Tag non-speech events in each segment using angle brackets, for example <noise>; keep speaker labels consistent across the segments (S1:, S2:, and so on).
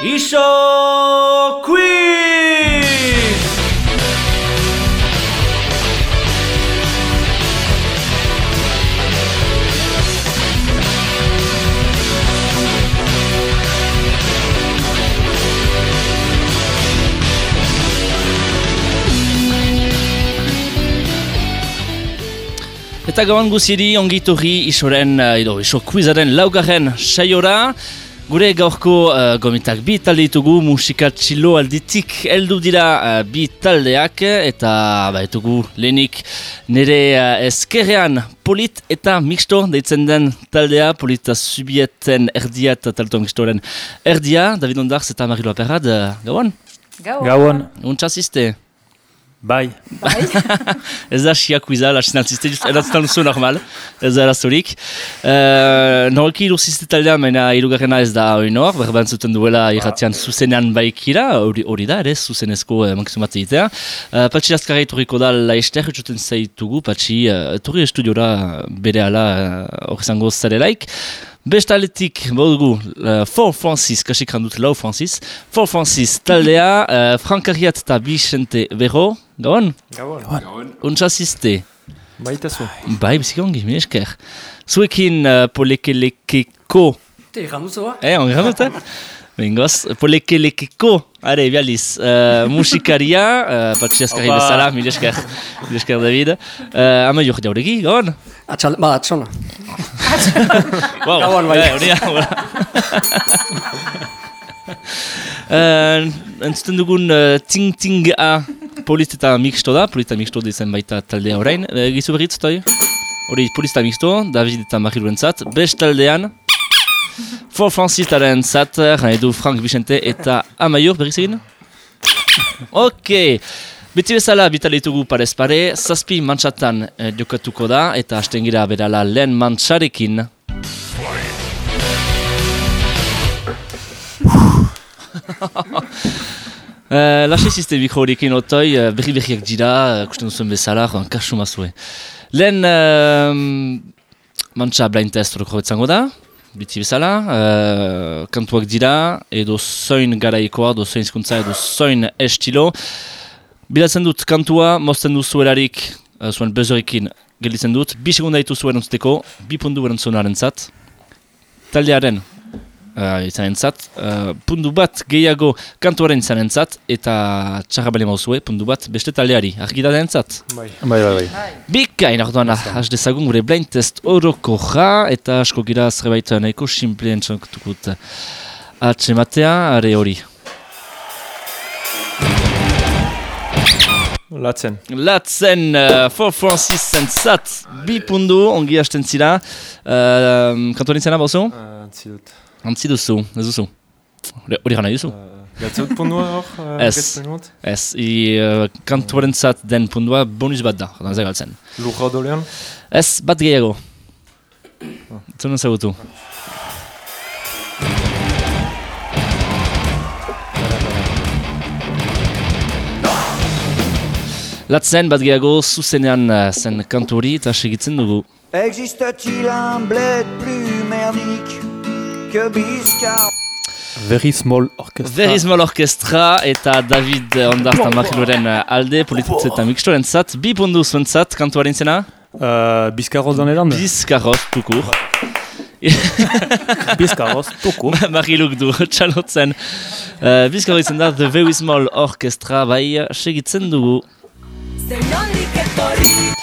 S1: Iso Quiz! Eta gauan guziri ongiturri isoren, uh, edo iso quizaren laugarren saiora. Gure gaurko uh, gomitak bi talde ditugu musika txilo alditik heldu dira uh, bi taldeak eta ba, ditugu lehenik nire uh, eskerrean polit eta mixto deitzen den taldea, polita subieten erdia eta talto mixtoren erdia. David Ondarz eta Mariloa Perrad, uh, gauan?
S2: Gauan.
S3: Gauan.
S1: Untxasiste?
S3: Bai.
S2: Bai. <laughs>
S1: ez da xia kuiza, la sinaltziste, just erantzuten duzu normal, ez da erazurik. Uh, Norki irurzizte taldea, mena irugarrena ez da hori nor, berban zuten duela irratian zuzenean baikira, hori, da, ere, zuzenezko uh, mankizu bat egitea. Uh, patxi azkarra iturriko da laester, utxuten zaitugu, patxi, uh, eturri estudiora bere ala hori uh, zango zarelaik. Bestaletik, baudugu, uh, For Francis, kasik handut lau Francis, For Francis taldea, uh, Frankariat eta Vicente Berro, gauan?
S3: Gauan.
S1: Untxasiste.
S3: Baita zu.
S1: Bai, bizik ongi, mi esker. Zuekin uh, polekelekeko,
S2: Te errandu zoa?
S1: eh, ramut, eh? <laughs> Bengoz, polekelekeko, are, bializ, uh, musikaria, uh, patxi askarri
S3: Opa.
S1: bezala, mi esker, David. Uh, ama jok jauregi, gauan?
S2: Atxal, ba, atxona.
S1: Wow.
S2: Gauan, bai.
S1: Eh. Uh, entzuten dugun uh, ting ting a polit eta mixto da, polit eta mixto dizen baita taldea orain. Uh, gizu berriz, toi? Hori polit eta mixto, David eta Marilu entzat. Best taldean, For Francisaren zat, edu Frank Vicente eta Amaiur berriz egin? Ok, beti bezala bitale ditugu parez pare, zazpi mantxatan eh, jokatuko da eta hasten berala lehen mantxarekin. <laughs> Uh, Laxe zizte mikro horiekin otoi, uh, berri berriak dira, uh, kusten duzuen bezala, joan kasu mazue. Lehen uh, mantxa blind test betzango da, biti bezala, uh, kantuak dira, edo zoin garaikoa, edo zoin zkuntza, edo zoin estilo. Bilatzen dut kantua, mozten duzu erarik, uh, zuen bezorekin gelditzen dut, bi segunda dituzu erantzuteko, bi pundu erantzunaren zat, taldearen uh, izanen zat, uh, pundu bat gehiago kantuaren zat, eta txarra bale mauzue, pundu bat beste taldeari, argi da zat.
S3: Bai. Bai, bai, bai.
S1: Bikain orduan has dezagun gure blind test oroko ja, eta asko gira zerbait nahiko simple entzoktukut atsematea, are hori.
S3: Latzen.
S1: Latzen, uh, For Francis zentzat, bi pundu, ongi hasten zira. Uh, kantuaren zena bauzu?
S3: Uh,
S1: Ez duzu. Hori- gana duzu?
S3: Gatzut pundua hor?
S1: Ez. Ez, i uh, kantuaren zat den pundua bonus bat da, orduan zegaltzen.
S3: Lurra dolean?
S1: Ez, bat gehiago. Zuen ezagutu. Latzen bat gehiago zuzenean zen kantu hori eta segitzen dugu.
S4: Existe-t-il un bled plus merdique
S3: Very small orchestra.
S1: Very Small Orchestra eta David Ondart eta Mariloren uh, alde polititz eta mixtoren zat. Bi pundu zuen zat kantuaren zena.
S3: Uh, Bizkarroz dans les Landes.
S1: Bizkarroz, tukur. <laughs>
S3: Bizkarroz, toko. <laughs>
S1: Mariluk du, txalotzen. Uh, Bizkarro izan da The Very Small Orchestra, bai, segitzen dugu.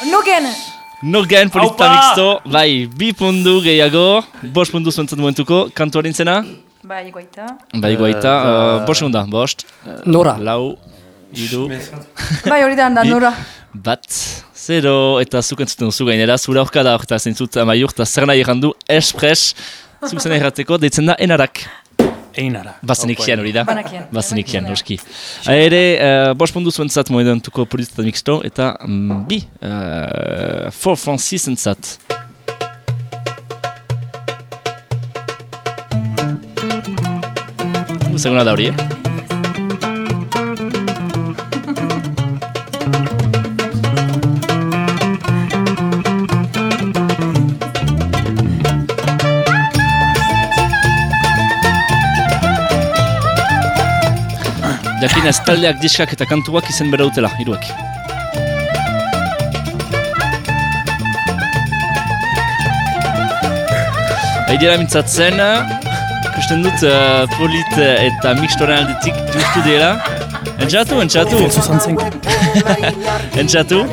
S2: Nogen!
S1: Nogen polita
S3: Aupa!
S1: mixto, bai, bi pundu gehiago, bost pundu zuentzat momentuko, kantuaren zena,
S2: Bai, goita.
S1: bai goita,
S3: Eh,
S1: uh,
S3: da-
S1: bost segunda, bost,
S2: Nora.
S1: lau, idu, <laughs>
S2: Bai, hori da, Nora.
S1: bat, zero, eta zuk entzuten duzu gainera, zure aurka da horta zentzut amaiur, eta zer nahi errandu, espres, zuk zen errateko, deitzen da enarak.
S3: Einara.
S1: Bazenik hori da. Bazenik xian, noski. Ere, uh, bost pundu zuentzat momentuko polizita mixto, eta mm, bi, uh, For Francis entzat. Seguna da hori, eh? Jakin ez taldeak diskak eta kantuak izen bera dutela, hiruak. Haidera mintzatzen, ikusten dut uh, polit eta mixtoren aldetik justu dela. Entxatu, entxatu,
S3: 65.
S1: entxatu,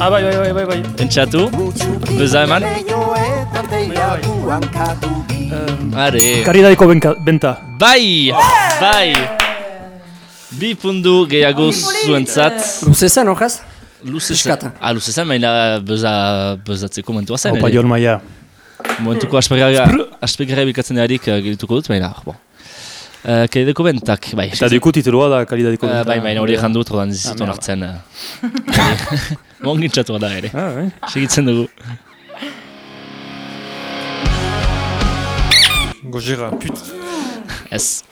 S3: Ah, bai, bai, bai, bai, bai.
S1: entxatu. Beza eman, are.
S3: Karidadeko benka, benta.
S1: Bai, bai. Bi pundu gehiago zuentzat.
S2: Luze zen, horrez?
S1: Luze
S2: Piskat.
S1: zen. Ah, luze zen, baina beza, bezatzeko momentua zen.
S3: Opa. Jon Maia.
S1: Momentuko aspegarra bilkatzen edarik uh, gelituko dut, baina, bon. Uh, Kaideko bentak, bai.
S3: Eta duku titulua da karidadeko
S1: Uh,
S3: benta.
S1: bai, baina hori egin dut, rodan zizitu
S3: Ah,
S1: hartzen. Uh. <laughs> Mongintzatu da ere.
S3: Ah, bai.
S1: Segitzen dugu.
S3: Gojira, put.
S1: Ez.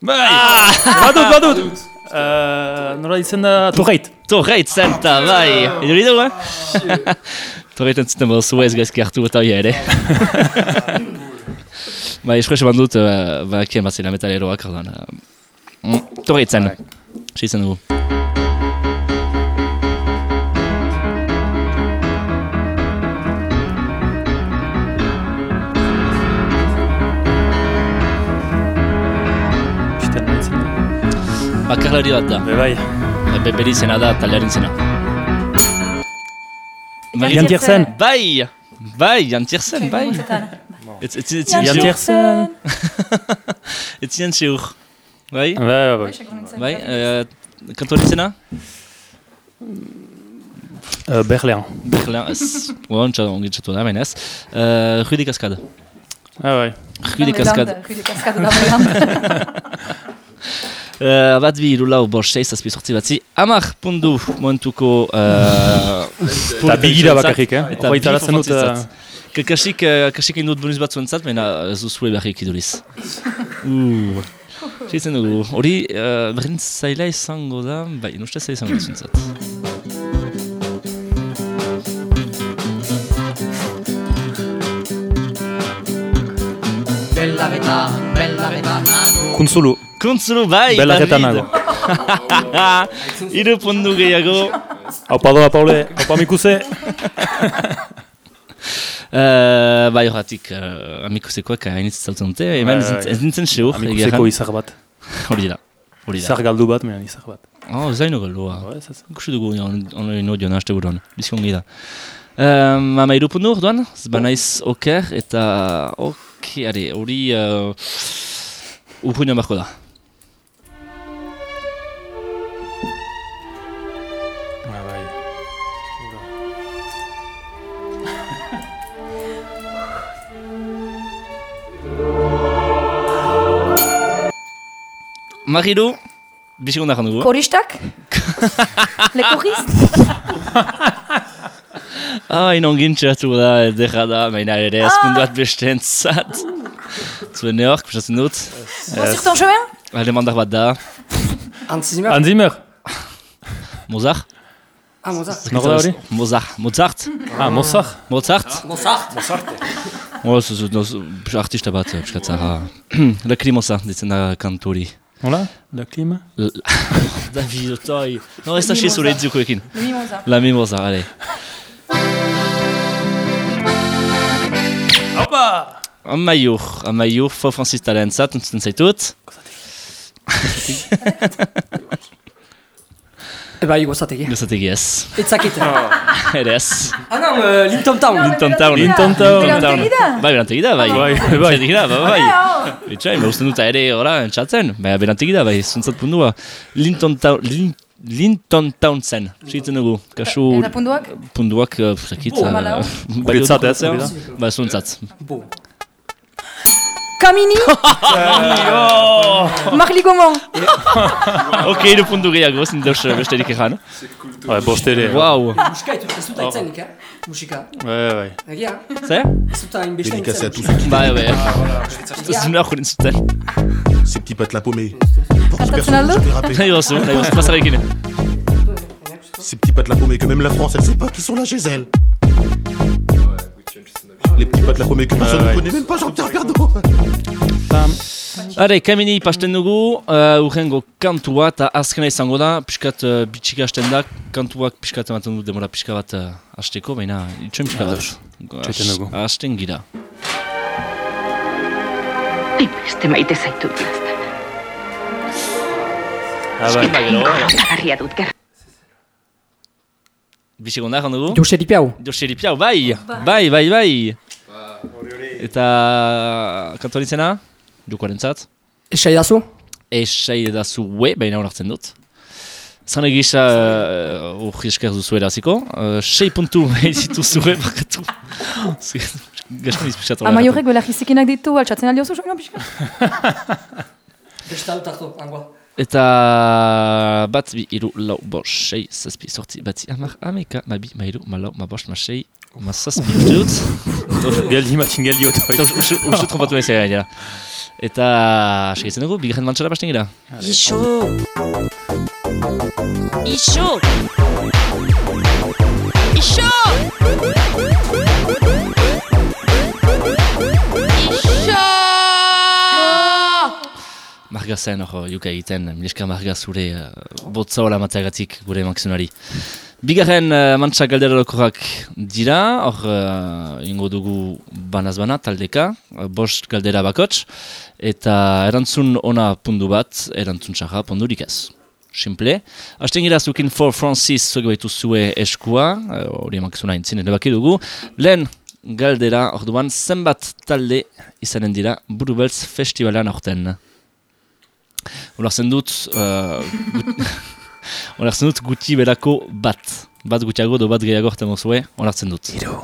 S3: Bai! Badut, badut! Uh, nola ditzen da Torreit.
S1: Torreit zenta, bai. Iduri dugu, eh? <laughs> Torreit entzuten bozu ez gaizki hartu eta hoi ere. <laughs> bai, eskuese bandut, uh, ba, kien bat zela metaleroak, ordan. Uh, mm, Torreit zen. Segitzen dugu. Bakarlari bat da.
S3: Be, bai.
S1: Be, beri zena da taldearen zena. Mari-
S3: Jan Tiersen.
S1: Bai! Bai, Jan Tiersen, bai. Ez ez ziren ziur. Bai?
S3: Bai, bai, bai.
S1: Bai? Uh, kantoren zena?
S3: Uh, Berlean.
S1: Berlin, ez. Bon, txadu, ongi txatu da, baina ez. Uh, Rudy Cascade.
S3: Ah, bai.
S1: Rudy Cascade.
S2: Rudi Kaskade da.
S1: Uh, bat bi, iru lau, bost, seiz, azpi sortzi batzi. Amar pundu momentuko... Uh,
S3: Eta bigira bakarrik, eh?
S1: Eta bi. Ka- Kasik, kasik egin dut bonus bat zuentzat, baina ez duzue beharrik iduriz. Uh. Seitzen dugu, hori uh, berdin zaila izango da, bai, nuste zaila izango da zuentzat.
S3: Kuntzulu.
S1: Kuntzulu, bai,
S3: Bela
S1: David!
S3: retanago. <laughs>
S1: Iru pundu gehiago.
S3: Aupa doa, Paule. Aupa mikuse.
S1: Uh, <laughs> bai, horretik, uh, amikusekoak hainitz zautzen dute,
S3: Bai,
S1: ez nintzen- seur,
S3: Amikuseko izar bat. <laughs>
S1: hori da. Hori da.
S3: Izar galdu bat, mehan izar bat.
S1: Oh, zaino galdua. Ikusi dugu, ono ino dion haste buruan, bizkongi da. Um, ama iru pundu orduan, zba naiz oker, eta ok, are, hori uh, urruina barko da. Marilu, bisikon dakan dugu.
S2: Koristak? <laughs> Le korist?
S1: Ah, inon gintxatu da, edera da, baina ere ez pundu bat beste entzat. Zuen neork, pisatzen dut.
S2: Bon, sur ton chemin?
S1: Alemandar bat da?
S2: Hans Zimmer.
S1: Mozart.
S2: Ah, Mozart.
S3: Nor da hori?
S1: Mozart. Mozart.
S3: Ah, Mozart.
S1: Mozart.
S2: Mozart.
S1: Oh, ez ez ez artista bat, piskatzara. <clears throat> Lacrimosa, ditzen da kanturi.
S3: Hola? La klima?
S1: David, otoi. No, ez da xe zure itzukoekin.
S2: Le Mimosa.
S1: La mimosa, ale.
S3: Aupa!
S1: Amaiur, amaiur, fo Francis talentzat, entzuten zaitut.
S2: Eba, igozategi.
S1: Gozategi ez.
S2: Itzakit.
S1: Ere ez.
S2: Ah, non, euh, Linton Town.
S1: Linton Town.
S3: Linton Town.
S1: Linton Town.
S2: Berantegi da?
S1: Bai, berantegi da, bai.
S3: Bai, bai.
S1: Berantegi da, bai, bai.
S2: Ah,
S1: Itxai, ba, usten dut ere, ora, entzatzen. Baina berantegi da, bai, zuntzat pundua. Linton Town, Lin, Linton Town zen. Segitzen dugu. Kasu
S2: Eta punduak?
S1: punduak, uh, zakit.
S2: Bo, hamalau.
S3: Guretzat ez, da?
S1: Ba, zuntzat.
S2: Bo. Kamini? <laughs> Marli Gaumont. <laughs>
S1: Ok, iru puntu gehiago, zin deus besterik egan.
S3: Bai, bost ere.
S1: Wow.
S2: Musika ez dut aitzen, eh? Musika.
S3: Bai, bai.
S2: Egia,
S1: Zer?
S2: ez dut hain beste
S5: Dédicacé à
S2: aitzen.
S5: tous ceux qui
S1: Bai, bai. Ez duna joren zuten.
S5: ces petits potes la paumée.
S2: Kantatzen
S5: rappé.
S1: Nahi gozu, nahi gozu, pasarekin.
S5: Ces petits la paumée que même la France elle sait pas qui sont là chez elle. Les petits potes la paumée que personne ne connaît même pas Jean-Pierre Pernaut.
S3: Pam.
S1: Are, kamini pasten dugu, uh, urrengo kantua eta azkena izango da, piskat uh, bitxik hasten da, kantuak piskat ematen du demora piska bat uh, hasteko, baina itxoen piska bat.
S6: Txoiten dugu.
S1: Hasten gira.
S7: Beste maite zaitut gaztan.
S3: Ah, bai.
S7: Gozagarria dut gerra.
S1: Bisegonda erran dugu?
S2: Joseri Piau.
S1: Joseri Piau, bai! Bai, bai, bai! Eta kantuan izena? Dukoaren zat?
S2: Esai dazu?
S1: Esai da zue, baina onartzen dut. Zan egisa uh, urri esker duzu eraziko. Uh, sei puntu <laughs> ezitu zure, bakatu. Gaston izpixatu.
S8: Ama jorrek belarrizikinak ditu, altsatzen aldiozu, soina pixka?
S2: Besta dut hartu, hangoa.
S1: Eta bat bi iru lau bo sei zazpi sortzi batzi amar ameka ma bi ma iru ma lau ma bost ma sei ma zazpi uste dut.
S6: Geldi matxin geldi
S1: Eta
S6: otoi.
S1: uste trompatu nahi zera gainera. Eta segitzen dugu, bigarren mantxara basten gira.
S9: Ixo! Ixo! Ixo! Ixo!
S1: Marga zen hor juka egiten, mileska marga zure uh, botza hola matagatik gure emankizunari. Bigarren uh, mantxa galderalokorak dira, hor uh, ingo dugu banaz bana, taldeka, uh, bost galdera bakots, eta erantzun ona pundu bat, erantzun txarra pundurik ez. Simple. Hasten gira zukin For Francis zuek baitu zue eskua, uh, hori emankizuna intzin ere baki dugu. Lehen galdera, orduan zenbat talde izanen dira Burubeltz Festivalan aurten. Olartzen dut, uh, gut, <laughs> olartzen dut guti berako bat. Bat gutiago do bat gehiago orten mozue, olartzen dut.
S6: Iru.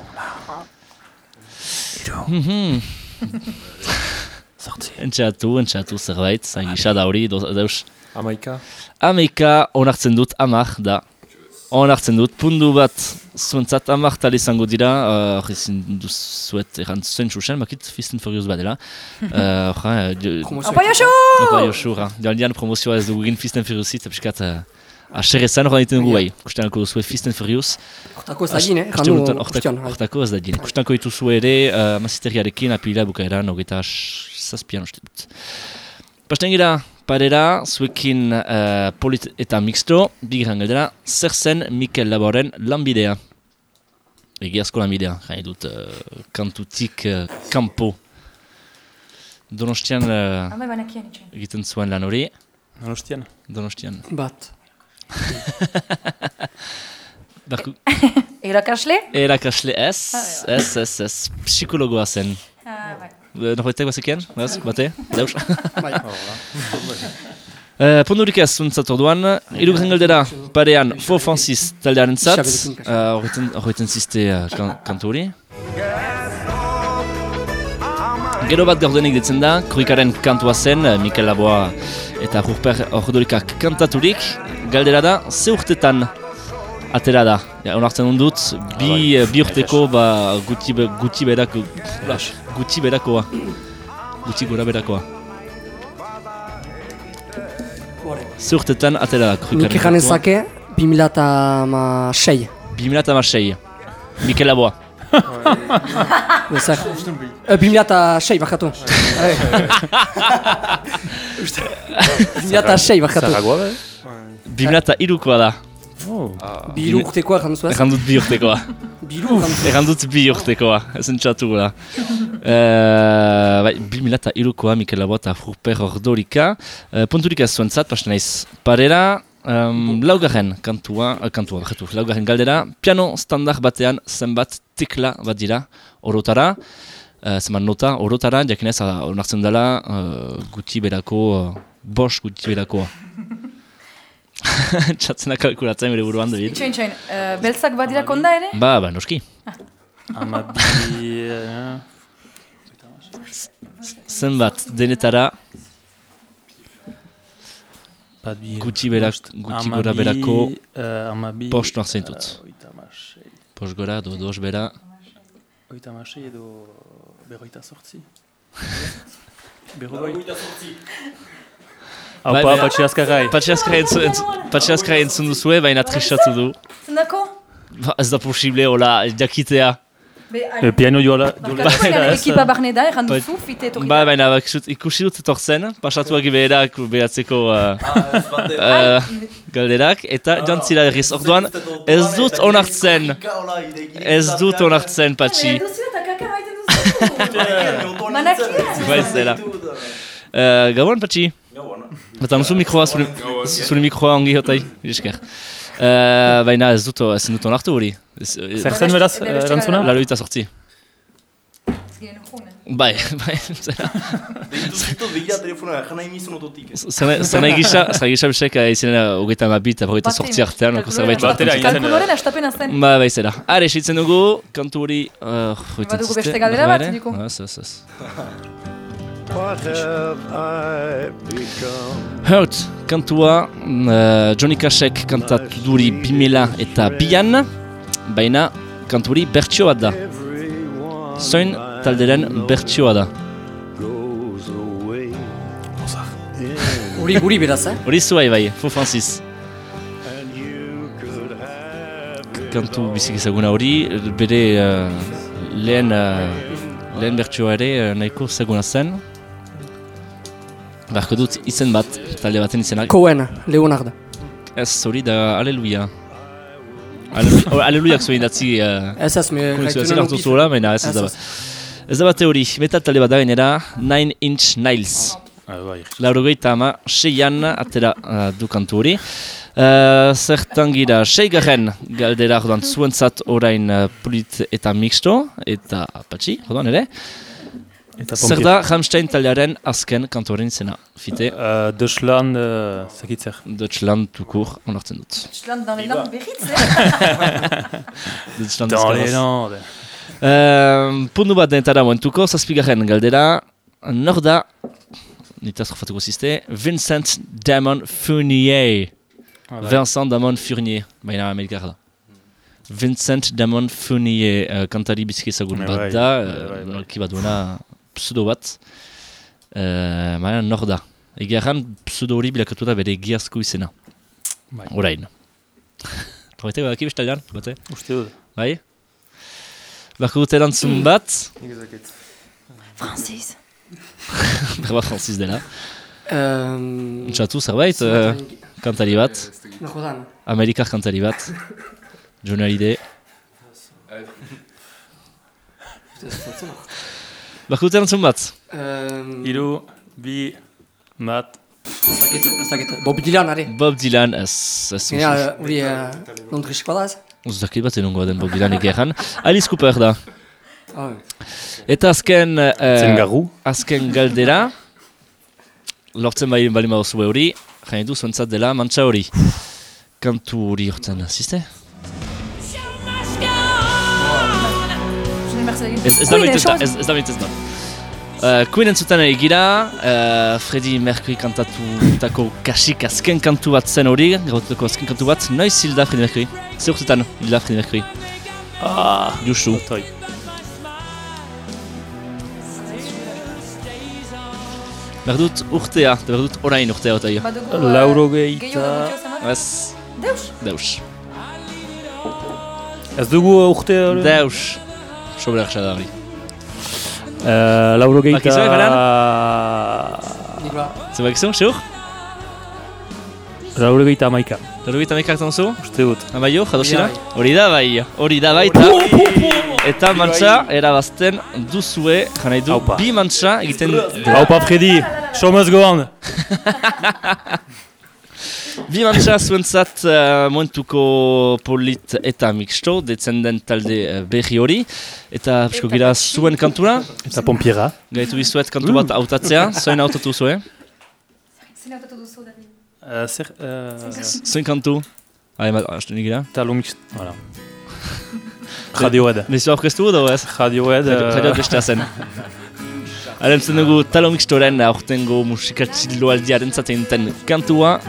S6: Iru.
S1: Mhm. <laughs>
S6: Sortzi.
S1: Entxeatu, entxeatu zerbait, zain gisa da hori, daus.
S5: Amaika.
S1: Ameka onartzen dut, amak da. Onartzen dut, pundu bat zuentzat amak tal izango dira, uh, ezin duzuet errantzen txusen, bakit Fisten Furious badela. Uh, <laughs> ja, jo-
S2: Promozioa.
S8: Opa, Josu!
S1: Opa, Joshua. Jaldian promozioa ez dugu egin Fisten Furious eta piskat uh, aserrezan hori egiten dugu bai. Kustenako duzue Fisten Furious.
S2: Hortako ez da gine,
S1: hortako-
S2: bai.
S1: Hortako ez da gine. Kustenako dituzu ere uh, maziterriarekin apila bukaeran hogeita zazpian uste dut. Pasten gira, parera, zuekin uh, polit eta mixto, bigarren galdera, zer zen Mikel Laboren lanbidea? Egiazko lanbidea, jai dut uh, kantutik uh, kanpo. Donostian uh, egiten zuen lan hori,
S6: Donostian.
S1: Donostian.
S2: Bat.
S1: Barku, <laughs>
S8: Erakasle?
S1: erakasle ez, ez, ez, ez, psikologoa zen. Norbaitek bazekien? Ez, bate? Deus?
S2: Bai.
S1: Uh, Pondurik ez zuntzat orduan, irugarren galdera parean Fo Francis taldearen zat,
S2: kasu.
S1: uh, ziste uh, kan, kantu hori. Gero bat gardenik ditzen da, Kroikaren kantua zen, Mikel Laboa eta Rurper Ordorikak kantaturik, galdera da, ze urtetan atera da. Ja, onartzen dut, bi, uh, bi urteko ba, guti, guti berako, guti berakoa. Guti gora berakoa. Ze urtetan atera da Kroikaren
S2: Nik egan ezake, 2006.
S1: 2006. Mikel Laboa.
S2: Bezer. <laughs> Eh, 2006, bakatu. 2006, bakatu.
S6: Zaragoa, be?
S1: 2003koa da.
S6: Oh.
S2: Biru urtekoa errandu zuez?
S1: Erran dut bi urtekoa.
S2: Biru errandu zuez.
S1: Erran dut bi urtekoa. Ez entzatu gula. Uh, bai, 2003koa Mikel Laboa eta Furper Ordorika. Uh, punturik ez zuen zat, pasten naiz. Parera, um, laugarren kantua, uh, kantua, bakatu, laugarren galdera. Piano standard batean zenbat tekla bat dira, orotara. Uh, zenbat nota, orotara, jakinez, uh, onartzen dela, uh, guti berako, uh, bost guti berakoa. <laughs> Txatzena kalkulatzen bere buruan, David.
S8: Itxoin, itxoin. Uh, beltzak badira konda ere?
S1: Ba, ba, noski.
S6: Amabi... eh,
S1: Zenbat, denetara. Gutxi berak- gutxi gora berako
S6: eh, amabi...
S1: bost nortzen dut.
S6: eh, Oita amasei.
S1: Pos gora, do, dos bera.
S6: Oita amasei edo... Berroita sortzi. <laughs> Berrogoi.
S1: Bai,
S6: Haupa,
S1: bai.
S6: patxi azkarrai.
S1: Patxi azkara entzun, patxi azkara entzun duzue, baina tristatu du.
S8: Zendako?
S1: Ba, ez da posible, hola, jakitea.
S6: E, piano joala...
S8: Baina ekipa barne da, erran duzu, fite etorri
S1: Ba,
S8: da.
S1: baina, bak, zut, ikusi dut etortzen, pasatuak beherak behatzeko galderak, eta joan zira erriz. Orduan, ez dut onartzen, ez dut onartzen, patxi.
S8: Baina duzu eta kaka maiten duzu. Manakia.
S1: Gabon, patxi. Eta nuzu mikroa, zure, zure mikroa ongi hotai, esker. Uh, baina ez dut, ez dut onartu hori.
S6: Zer zen beraz, eh, erantzuna?
S1: Laroita sortzi. Bai, bai, zera.
S5: begira telefona, jana emizun ototik.
S1: Zena egisa, zena egisa besek izena hogeita mabit, hogeita sortzi artean, oko zerbait
S6: Batera
S8: Kalkuloren astapena zen.
S1: Ba, bai, zera. Are, esitzen dugu, kantu hori... Uh,
S8: Badugu beste galdera bat, duko.
S1: Ez, ez, ez. <laughs> Hurt, kantua, uh, Johnny Cashek kantatu duri bimela eta bian, baina kanturi bertsioa da. Zoin talderen bertsioa da.
S2: Uri guri beraz, eh?
S1: Hori zuai bai, Fo Francis. Kantu bizik ezaguna hori, bere uh, lehen, uh, lehen bertsioa ere uh, nahiko ezaguna zen. Barko dut izen bat, talde baten izenak.
S2: Cohen, Leonard.
S1: Ez, hori da Aleluia. Aleluia- oh, Aleluiak zuen datzi... Uh,
S2: Ez ez, me...
S1: Konexioa hartu zuela, baina ez ez da bat. Ez da bat hori, metal talde bat da gainera, Nine Inch Nails.
S6: Ah, bai.
S1: Laurogeita ama, seian atera uh, du kantu hori. Uh, zertan gira, seigarren galdera orduan zuentzat orain uh, polit eta mixto, eta patxi, orduan ere. Zer da Rammstein taldearen azken kantoren izena? Fite,
S6: Uh, Deutschland, uh, zakitzer.
S1: Deutschland tukur, onartzen dut.
S8: Schland dans les langues <laughs> berriz, eh?
S1: Deutschland
S6: Dans les Landes.
S1: Uh, pundu bat denetara momentuko, zazpigarren galdera, nor da, nita zerfatuko ziste, Vincent Damon Fournier.
S6: Ah, bai.
S1: Vincent Damon Fournier, baina amerikar da. Vincent Damon Fournier, uh, kantari ezagun
S6: Bai,
S1: bat
S6: bai,
S1: da, nolki bat duena pseudo bat. Uh, baina nor da. Egeran pseudo hori bilakatu da bere egiazko izena.
S6: Bai.
S1: Orain. Probaite badaki bestaldean, bate?
S6: Uste dut.
S1: Bai? Barko dut erantzun bat,
S8: Francis.
S1: berba Francis dela.
S2: Um,
S1: Txatu zerbait, uh, kantari bat,
S2: Nahodan.
S1: Amerikar kantari bat, John Hallyday. Barko dut erantzun bat,
S2: Um,
S6: Iru, bi, mat,
S2: ez dakit. Bob Dylan, are.
S1: Bob Dylan, ez, ez,
S2: uh, Londreskoa da, ez?
S1: ez dakit bat enungo den Bob Dylan egeran. Alice Cooper da.
S2: Ah,
S1: Eta azken,
S6: zen
S1: uh,
S6: garru.
S1: azken galdera, lortzen bai bali maozu hori, jain du zuentzat dela mantxa hori. Kantu hori hortzen, ziste? Ez, da bintez da, ez, da bintez da. Uh, Queen entzuten egira, uh, Freddie Mercury kantatu kasik azken kantu bat zen hori, gaututako azken kantu bat, noiz hilda Freddie Mercury? Zer urtetan hilda Freddie Mercury?
S6: Ah,
S1: Justu.
S6: toi.
S1: Behar dut urtea, eta behar dut orain urtea otai.
S8: Badugu...
S6: Laurogeita-
S8: Gehiago dugu zemak?
S1: Ez,
S8: Deus.
S1: deus.
S6: Ez dugu urte hori?
S1: Deus. Sobra da hori.
S6: Uh, Laurogeita...
S1: Bakizue, Baran?
S2: Nikola.
S1: Zer bakizu, seur?
S6: Laurogeita amaika.
S1: Laurogita mekak tanzu?
S6: Uste dut.
S1: Abaio, jadosira?
S2: Hori da bai.
S1: Hori da bai, hori da bai, eta... Eta mantxa, erabazten duzue, janai du, bi mantxa egiten...
S6: Haupa Freddy, show must go on.
S1: Bi mantxa zuentzat uh, momentuko polit eta mixto, detzen den talde uh, berri hori. Eta, pixko gira, zuen kantura,
S6: Eta pompiera.
S1: gaitu bizuet kantu bat hautatzea, zoen hautatu zuen.
S8: Zine hautatu duzu, David.
S6: Uh, zer... Uh,
S1: Zuen kantu. Hai, ma, hasten gira.
S6: talon mix... Voilà. <laughs> Radiohead.
S1: Mezu aurkeztu edo ez?
S6: Radiohead...
S1: Radio
S6: Uh, <laughs>
S1: bestea zen. Haren zen dugu talo mixtoren aurtengo musikatxiloaldiaren zaten ten kantua,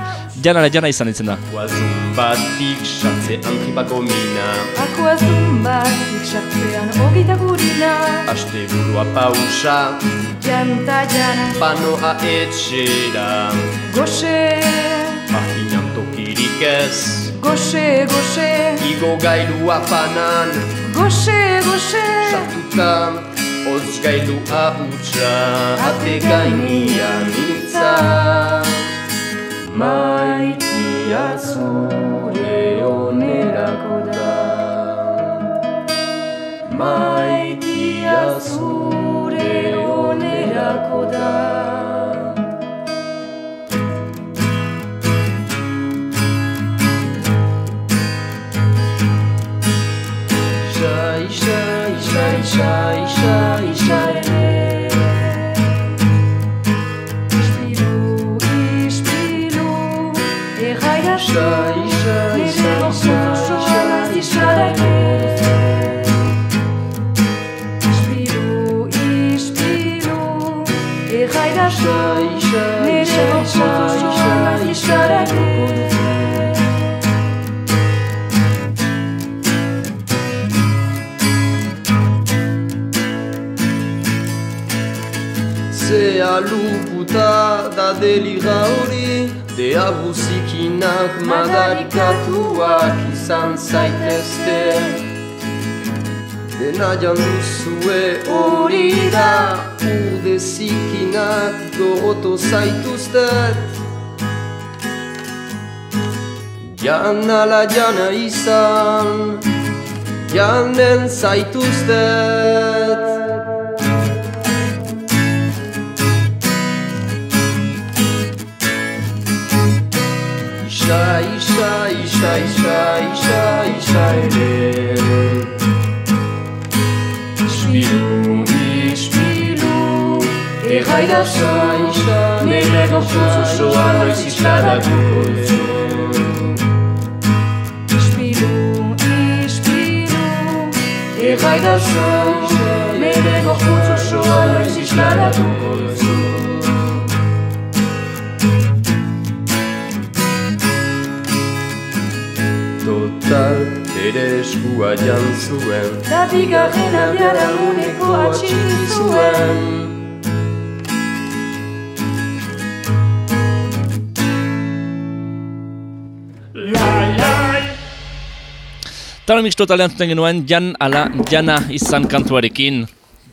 S1: jana la jana izan ditzen da.
S10: Guazun batik sartzean tripako mina.
S8: Ako azun bat, sartzean hogeita gurina.
S10: Aste burua pausa,
S8: Janta jana,
S10: panoa etxera.
S8: Goxe,
S10: Paginan tokirik ez,
S8: goxe, goxe,
S10: igo gailua panan
S8: Goxe, goxe.
S10: Sartuta, hotz gailu ahutsa Ate gainian itza Maitia zure onerako da Maitia zure ala jana izan Janen zaituztet. Isha, Isha, Isha, Isha, Isha, Isha ere. Ispilu, ispilu Erraida Isha, Isha, nire gorputz osoa noiz isladatuko Isha, nire gorputz osoa noiz isladatuko du Total, ere eskua jan zuen.
S8: Da bigarren abiara uneko atxiki zuen
S1: Tala mix totalean zuten genuen, jan ala jana izan kantuarekin.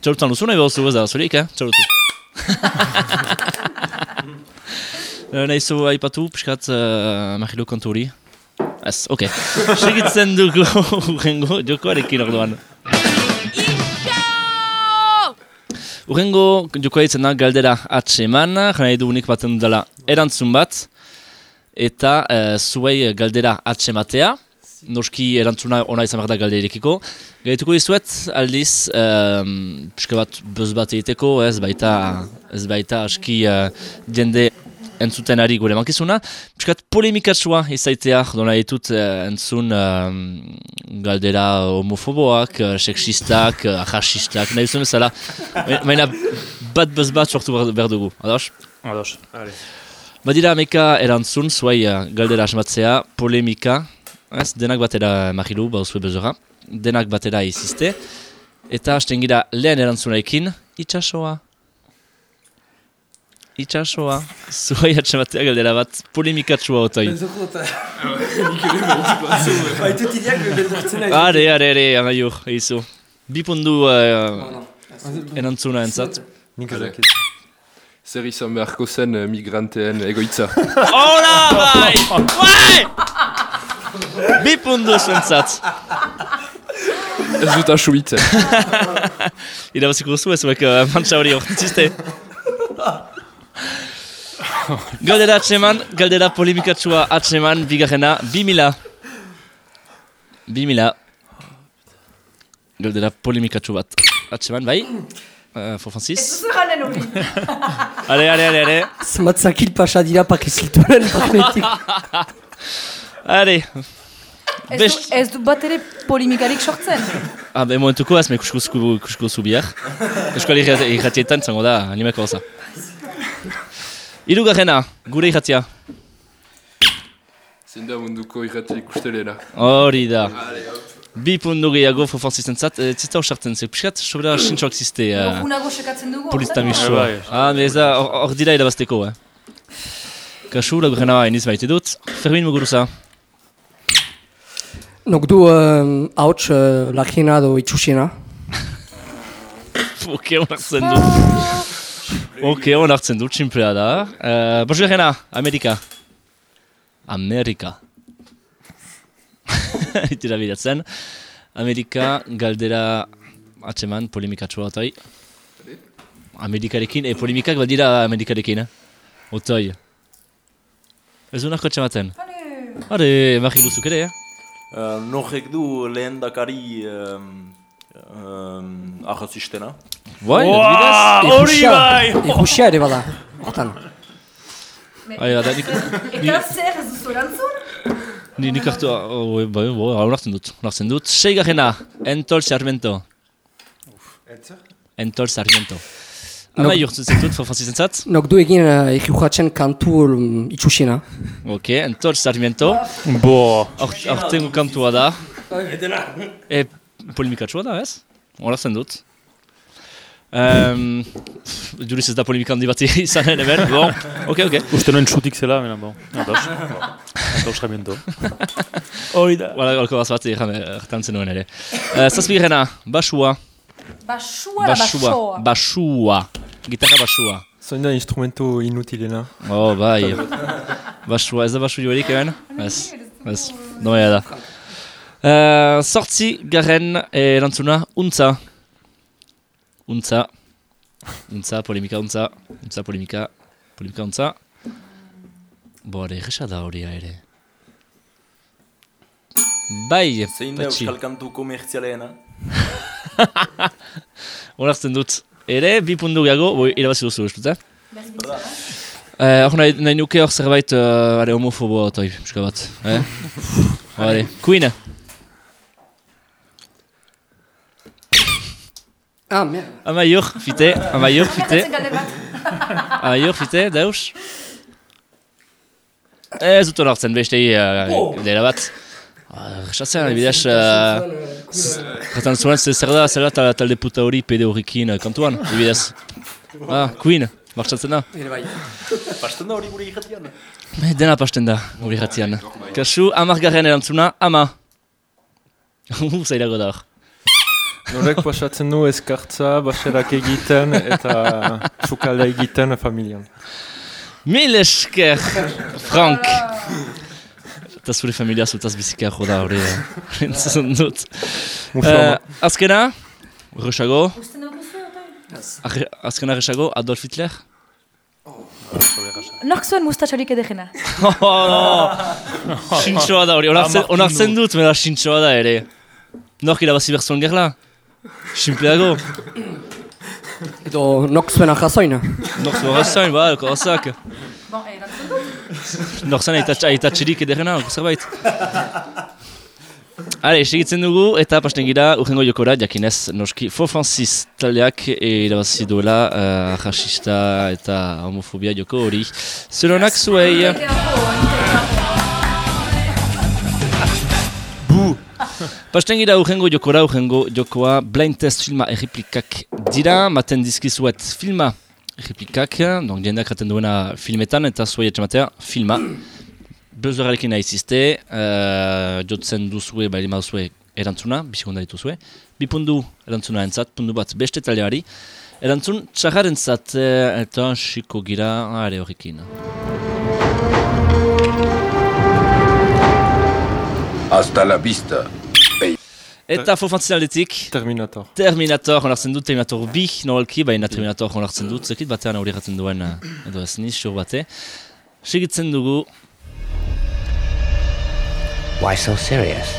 S1: Txarutzen duzu nahi behozu ez da, zurik, eh? Txarutu. <laughs> Eh, Nahi zu aipatu, piskat, uh, Mahilo kantu hori. Ez, oke. Segitzen dugu <laughs> urrengo jokoarekin orduan. Urrengo jokoa itzen da galdera atseman, jana edu unik baten dela erantzun bat, eta uh, zuei galdera atsematea, noski erantzuna ona izan behar da galderekiko. Gaituko dizuet, aldiz, um, pixka bat buz bat egiteko, ez baita, ez baita aski uh, jende entzuten ari gure mankizuna. Piskat polemikatsua izaitea, dona ditut uh, entzun um, galdera homofoboak, uh, sexistak, uh, ahasistak, nahi zuen bezala. Baina bat buz bat sortu behar- dugu, ados?
S6: Ados.
S1: Badira ameka erantzun, zuai uh, galdera asmatzea, polemika, ez, denak batera mahilu, bauzue bezora, denak batera izizte, eta hasten gira lehen erantzunarekin, itxasoa. Itxasoa, zuai atxamatea galdera bat, polemikatsua otoi.
S2: Nahi.
S1: Are, are, are, amaiur, eizu. Bipundu uh, erantzuna entzat.
S11: Zer izan beharko zen eh, migranteen egoitza.
S1: Hola, bai! <laughs> Bai! Bipundu zuentzat.
S11: Ez dut asuitzen.
S1: Irabaziko duzu ez zuek uh, mantxa hori hortzizte. Galdera atseman, galdera polemikatsua atseman, bigarrena, bi mila. Bi mila. Galdera polemikatsu bat. Atseman, bai? Uh, for Francis?
S8: Zerranen hori <laughs>
S1: Ale, ale, ale, ale.
S2: Zmatzakil pasa dira pakiziltuaren paknetik. <laughs>
S1: Ale.
S8: Ez du, ez du bat ere polimikarik sortzen
S1: Ah, be momentuko ez, me kusko zu, kusko bihar. Euskal irratietan zango da, animeko oza. Irugarrena, gure irratia.
S11: Zein da munduko irrati ikustelena.
S1: Hori da. Bi pundu gehiago fofantzisten zat, ez zita osartzen, ze piskat, sobera sintxoak ziste. Uh,
S8: Unago sekatzen dugu
S1: Polizta misua.
S6: Bai,
S1: Ah, me ez da, hor dira irabazteko, eh. Kasu, lagurrena iniz baite dut. Fermin Muguruza.
S2: Nok du um, hauts uh, lakina do itxusina. <laughs>
S1: Ok, onartzen dut. Ok, onartzen dut, simplea da. Uh, Bosgerena, Amerika. Amerika. <laughs> Itira bidatzen. Amerika, galdera atseman, polemikatsua otoi. Amerikarekin, e polemikak badira Amerikarekin, eh? Otoi. Ez du narko atxematen. Hare, marri duzuk ere, eh?
S12: Uh, Norek du lehen dakari um, um, ahazistena.
S1: Bai, adibidez.
S3: Hori bai!
S2: Ikusia ere bada. Hortan.
S1: Da, nik,
S8: Eta zer ez duzu erantzun?
S1: ni, nik hartu, bai, bai, onartzen dut, onartzen dut. Seigarrena, Entol Sarmiento. Entol Sarmiento. Ama
S2: Nok-
S1: jurtzen zentut, Francis zat.
S2: Nok du egin uh, ekiukatzen kantu um, itxusina.
S1: Ok, Entol Sarmiento.
S3: Bo.
S1: Hortengo kantua da. E, polemikatsua da, ez? Onartzen dut. Um, Juliz ez da polemika handi bat izanen hemen, bon, ok, ok.
S3: Uste nuen txutik zela, mena, bon. Ados. Ados jamiento. Hori da.
S1: Voilà, golko bat bat ertantzen nuen ere. Uh, Zazpigena, basua.
S8: Basua
S1: Basua.
S8: basoa?
S1: Basua. Gitarra basua.
S13: Zain da instrumento inutilena.
S1: Oh, bai. Basua, ez da basu joerik hemen? Ez, ez, noia da. Uh, sortzi garren erantzuna, untza. Untza. Untza, polemika untza. Untza, polemika. Polemika untza. Bo, ere, egesa da horia ere. Bai,
S12: Zein da euskal kantu komertzialeena? <laughs> <laughs>
S1: Onartzen dut. Ere, bi pundu gehiago, boi, irabazi duzu, ez dut, eh? Eh, hor nahi, nahi nuke hor zerbait, uh, are, homofoboa otoi, pixka bat, eh? <laughs> Hore, Queen.
S2: Ah.
S1: Amaiur, fite, amaiur, <laughs> fite,
S8: Ezatzen galde bat.
S1: amaiur, fite, deus. Ez dut onartzen beste uh, dela bat. Rechatzen, bidez, uh, Jatan zuen, ze zer da, zer da tal- talde puta hori pede horrekin uh, kantuan, bidez. Ah, Queen, martxatzen da.
S2: Ere bai.
S12: Pasten da hori gure ikatian?
S1: Dena pasten da, hori ratian. Kasu, amargarren erantzuna, ama. Uh, zailago da hor.
S13: Norek pasatzen du eskartza, baserak egiten eta sukalda egiten familian.
S1: Mil esker, Frank. Eta zure familia zutaz bizika joda <laughs> hori entzun dut.
S13: Musuama.
S1: Uh, azkena,
S8: otai?
S1: Arre- azkena Rechago, Adolf Hitler.
S8: Nork zuen mustatxorik edegena? <laughs>
S1: Oh, no! Sintxoa da hori, onartzen, dut, mera sintxoa da ere. Nork irabazi berzuen gerla? Simpleago.
S2: Edo nok zuen ahazoina.
S1: Nork zuen razain, ba, korazak.
S8: Bon, erantzun dut.
S1: Nork zen aitatxirik ederena, zerbait. <laughs> Ale, segitzen dugu eta pasten gira urrengo jokora, jakinez, noski, Fo Francis taldeak irabazi duela uh, jasista eta homofobia joko hori. Zeronak zuei. <laughs> Bu! Pasten gira urrengo jokora, urrengo jokoa blind test filma erreplikak dira, maten dizkizuet filma erreplikak, donc jendeak raten duena filmetan eta zuei etxematea filma. <clears throat> Bezorarekin nahi izizte, uh, jotzen duzue, bali mauzue erantzuna, bizikunda dituzue. Bi pundu erantzuna entzat, pundu bat beste taldeari. Erantzun txarraren zat, uh, eta xiko gira, are horrekin.
S14: Hasta la vista.
S1: Eta fofantzien aldetik,
S13: Terminator.
S1: Terminator onartzen dut, Terminator bi norolki, baina Terminator onartzen dut, zekit batean hori jaten duen, edo ez niz, xur bate. Segitzen dugu,
S15: Why so serious?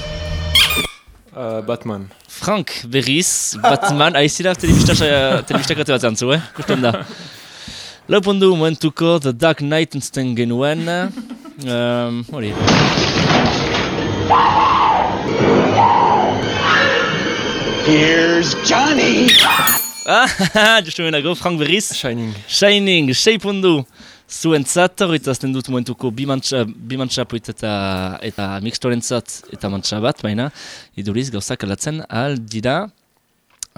S13: Uh, Batman.
S1: Frank berriz, Batman, aizira telebistak ate batean zu, eh? Kusten da. Lau pundu momentuko The Dark Knight entzuten genuen. Um, hori.
S14: Here's Johnny!
S1: Ah, <laughs> justu menago, Frank berriz.
S13: Shining.
S1: Shining, sei pundu. Zuentzat, hori azten dut momentuko bi mantxa, bi mantxa poit eta, eta mixtorentzat eta mantxa bat, baina iduriz gauzak alatzen al dira.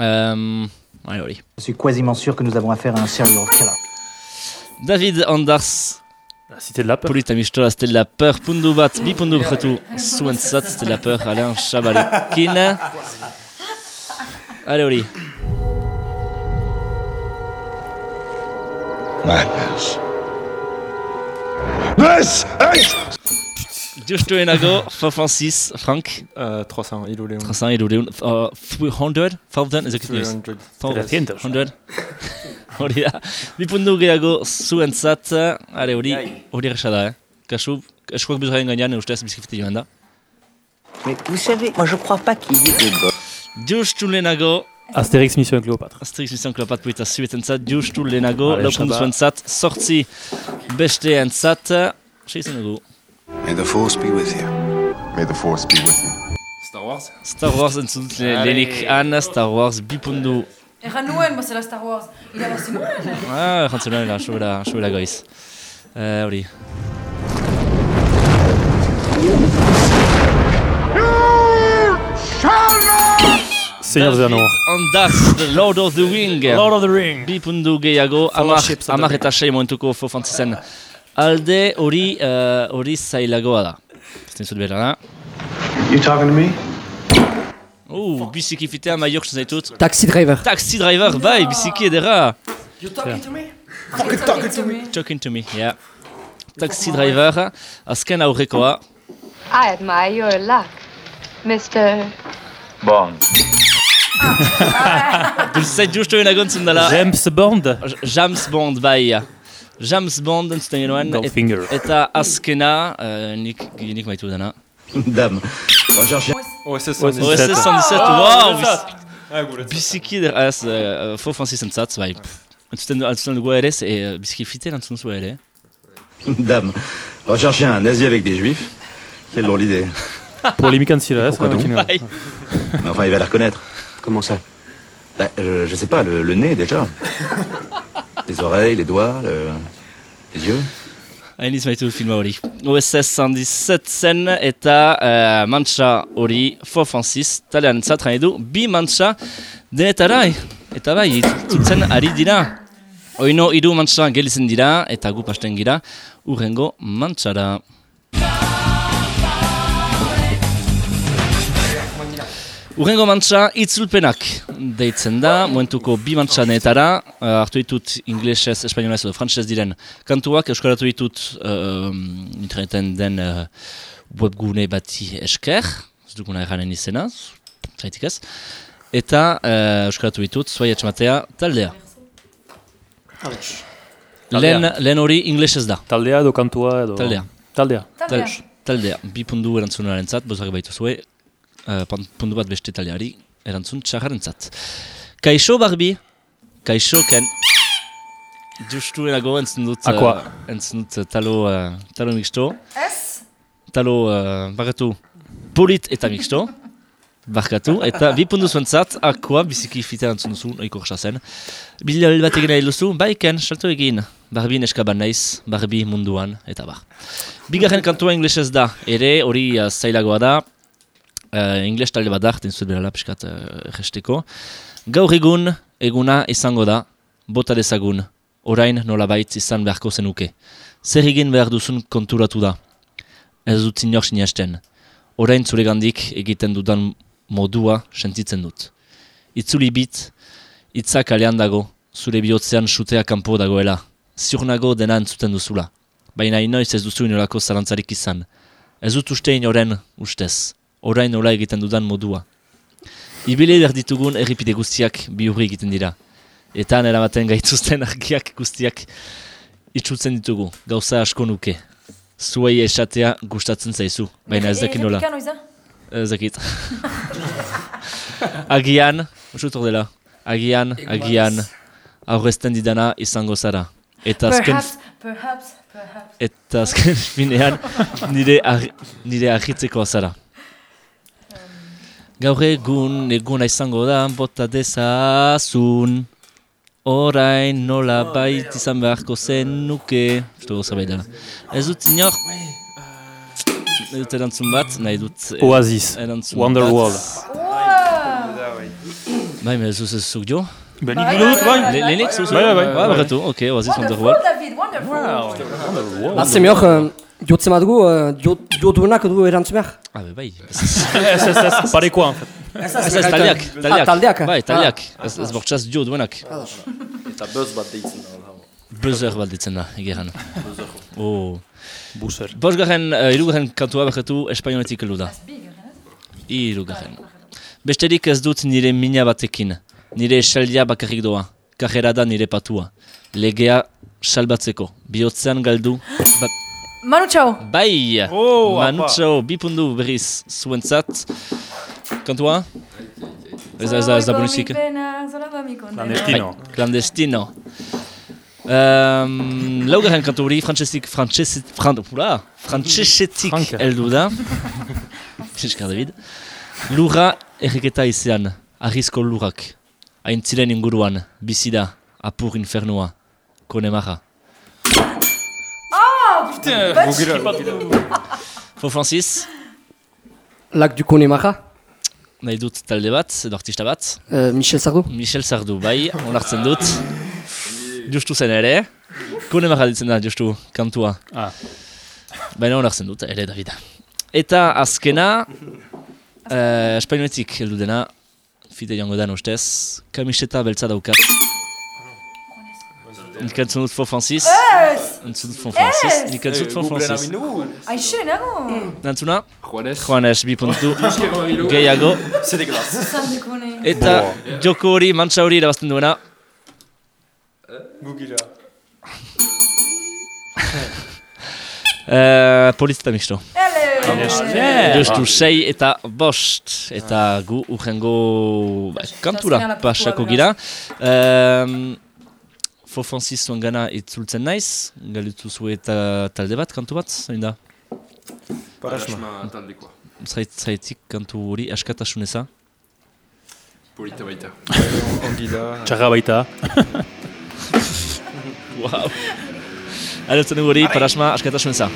S1: Um, bai hori.
S15: Je suis quasiment sûr que nous avons affaire à un serial killer.
S1: David Anders
S6: La cité de la peur.
S1: Polita mistoa Stella Peur pundu bat, bi pundu bretu zuentzat Stella Peur, Alain Chabalekin. Allez, hori.
S14: Madness. This is
S1: Justuenago, 406, Frank.
S13: Uh, 300, iluleun.
S1: 300, iluleun. Uh, 300, 1000, ez dakit nioz.
S13: 300.
S1: 100. Hori da. Bi pundu gehiago zuentzat, are hori, hori erresa da, eh? Kasu, eskuak buzaren gainean, ustez bizkifite joan da.
S15: Mais vous savez, moi je crois pas qu'il y ait.
S1: Justu lehenago,
S6: Astérix Mission Cléopâtre.
S1: Asterix Mission Kleopat puita zuetentzat, justu lehenago,
S6: Vale,
S1: lau pundu
S6: Shaba.
S1: zuentzat, sortzi besteentzat, seizen dugu.
S5: May the force be with you.
S16: May the force be with you.
S11: Star Wars
S1: Star Wars entzun dut le- lehenik an, Star Wars bi pundu.
S8: Erran nuen, bazela Star Wars. Irabazi nuen.
S1: Ah, jantzuna la, sobera, sobera goiz. Eh, hori.
S6: Seigneur des Anneaux.
S1: Ondak, The Lord of the Ring.
S6: Lord of the Ring.
S1: Bi pundu gehiago, amar,
S6: Fellowships of the
S1: amar
S6: Ring.
S1: eta sei momentuko fofantzen alde hori eh, hori zailagoa da. Zaten zut behar da.
S16: You talking to me?
S1: Uh, biziki fitea maior zaitut.
S2: Taxi driver.
S1: Taxi driver, bai, biziki edera.
S2: You talking to me?
S8: Talking, talking to me.
S1: Talking to me, yeah. Taxi driver, azken aurrekoa.
S17: I admire your luck, Mr.
S14: Bond.
S1: Duz zait justu enagontzun dela.
S6: James Bond.
S1: J- James Bond, bai. James Bond entzuten genuen. et-
S6: Goldfinger.
S1: Eta azkena, uh, nik, nik maitu dena. <laughs>
S5: Dame. Recherchez.
S13: OSS
S6: OSS
S1: 117,
S6: 117.
S1: wow!
S13: Ah, gure.
S1: Biziki der, ez, uh, fo francis entzat, bai. Entzuten entzuten dugu ere, ze, eh, biziki fite entzuten zu ere.
S5: Dame. Recherchez un nazi avec des juifs. Quelle drôle d'idée.
S6: Polémique en Syrie,
S5: Pourquoi
S6: ça
S5: donc
S6: continue.
S1: Bai.
S5: Mais enfin, il va la reconnaître.
S15: Comment ça?
S5: Bah, je, je sais pas, le, le nez déjà. <laughs> les oreilles, les doigts, le- les yeux.
S1: Hain izmaitu filma hori. OSS 117 zen eta uh, mantxa hori fo francis talean entzat nahi du bi mantxa denetara eta bai, itzultzen ari dira. Oino hiru mantxa gelitzen dira eta gu pasten gira urrengo mantxara. Urrengo mantxa itzulpenak deitzen da, momentuko bi mantxa netara, uh, hartu ditut inglesez, espainolez edo frantsez diren kantuak, euskaratu ditut uh, interneten den uh, webgune bati esker, ez duguna erranen izena, zaitik ez, eta uh, euskaratu ditut, zuai etxematea taldea. Lehen, lehen hori inglesez da.
S6: Taldea edo kantua edo...
S1: Taldea.
S6: Taldea.
S8: Taldea.
S1: Taldea, bi pundu erantzunaren zat, bozak baitu zue, uh, pundu bat beste taldeari, erantzun txarraren zat. Kaixo Barbie, kaixo Ken, justu enago entzun dut,
S6: Aqua.
S1: uh, entzun dut uh, talo, uh, talo mixto,
S8: Ez?
S1: talo, uh, barkatu, polit eta mixto, barkatu, eta bi pundu zuentzat, Aqua, biziki fite entzun duzu, oiko zen. Bilal bat egin nahi duzu, bai Ken, salto egin, Barbie neskaban naiz, Barbie munduan, eta bar. Bigarren kantua inglesez da, ere hori uh, zailagoa da, uh, ingles talde bat da, den zut berala piskat uh, gesteko. Gaur egun, eguna izango da, bota dezagun, orain nolabait izan beharko zenuke. Zer egin behar duzun konturatu da. Ez dut zinor sinesten. Orain zuregandik egiten dudan modua sentitzen dut. Itzuli bit, itzak alean dago, zure bihotzean sutea kanpo dagoela. Ziur nago dena entzuten duzula. Baina inoiz ez duzu inolako zalantzarik izan. Ez dut uste inoren ustez. Orain nola egiten dudan modua. Ibile behar ditugun erripide guztiak bihurri egiten dira. Eta eramaten gaituzten <laughs> argiak guztiak itxutzen ditugu. Gauza asko nuke. Zuei esatea gustatzen zaizu. Baina ez dakit nola. Ez dakit. <laughs> agian, usutor dela. Agian, agian, aurrezten didana izango zara. Eta azken,
S8: Perhaps, perhaps, perhaps.
S1: eta azken <laughs> finean nire, ar, nire ahitzeko zara. Gaur egun, eguna izango da, bota dezazun. Orain nola bait izan beharko zen nuke. Uste goza bai dela. Ez dut inor... Ez dut erantzun bat, nahi dut... eh,
S6: Oasis. Wonderwall.
S1: Bai, mais ez zuz ez zuk jo?
S6: Ben, nik dut, bai.
S1: Le- Lehenik zuz?
S6: Bai, bai, bai.
S1: Bai, barkatu, ok, Oasis
S8: Wonderful,
S1: Wonderwall.
S8: David,
S3: Wonderful.
S2: Azte mehor, uh, jotzen bat dugu, uh, du erantzun behar.
S1: Ah, be, bai.
S3: Ez, ez, ez, parekoa, en fait.
S2: Ez,
S1: Ez taldeak, taldeak.
S2: Ah, taldeak.
S1: Bai, taldeak. Ez, ez bortxaz jo duenak.
S12: Eta buzz bat deitzen da.
S1: Buzzer bat ditzen da, egeran.
S12: Buzzer.
S1: Oh.
S3: Buzzer.
S1: Bosgarren, uh, irugarren kantua behetu espainoletik heldu da. Irugarren. Besterik ez dut nire mina batekin. Nire esaldia bakarrik doa. Kajera da nire patua. Legea salbatzeko. Biotzean galdu. Ba
S8: Manu txau.
S1: bai!
S3: Oh, apa.
S1: Mantxo, bipundu berriz zuentzat. Kantua? Ez da, ez da, ez da bonuzik.
S3: Clandestino.
S1: Bai, Clandestino. Um, laugarren kantu hori, frantxezik, frantxezik, fran, ula, frantxesetik
S3: Franke.
S1: heldu da. Fiskar David. Lurra erreketa izean, arrizko lurrak. Aintziren inguruan, bizida, apur infernua, konemaja. Fo Francis,
S2: Lak du Connemara,
S1: nahi dut talde bat, edo artista bat.
S2: uh, Michel Sardou.
S1: Michel Sardou, bai, onartzen dut. Justu zen ere. Konemaja ditzen da, justu, kantua.
S3: Ah.
S1: Baina onartzen dut, ere Davida. Eta azkena, uh, espainoetik heldu dena, fite joango den ustez, kamiseta beltza daukat. Nik entzun dut Fo Francis.
S8: Ez!
S1: Entzun dut Fo Francis. Nik entzun dut Fo Francis.
S8: Aixe, nago.
S1: Nantzuna?
S11: Juanes.
S1: Juanes, bi puntu. <laughs> Gehiago.
S8: Zan dekone.
S1: Eta joko hori, mantxa hori irabazten duena.
S13: Gugira. <laughs>
S1: Uh, Polizita mixto. Justu sei eta bost. Eta gu urrengo ba, kantura pasako gira. Um, Fo Francis zuen gana itzultzen naiz. Galitu zu eta talde bat, kantu bat, zain da?
S11: Parasma taldekoa.
S1: Zait, zaitik kantu hori askatasuneza.
S11: Polita baita.
S13: Ongi da.
S3: Txarra baita. <laughs>
S1: Wow. Alertzen dugu hori, parasma askatasuneza.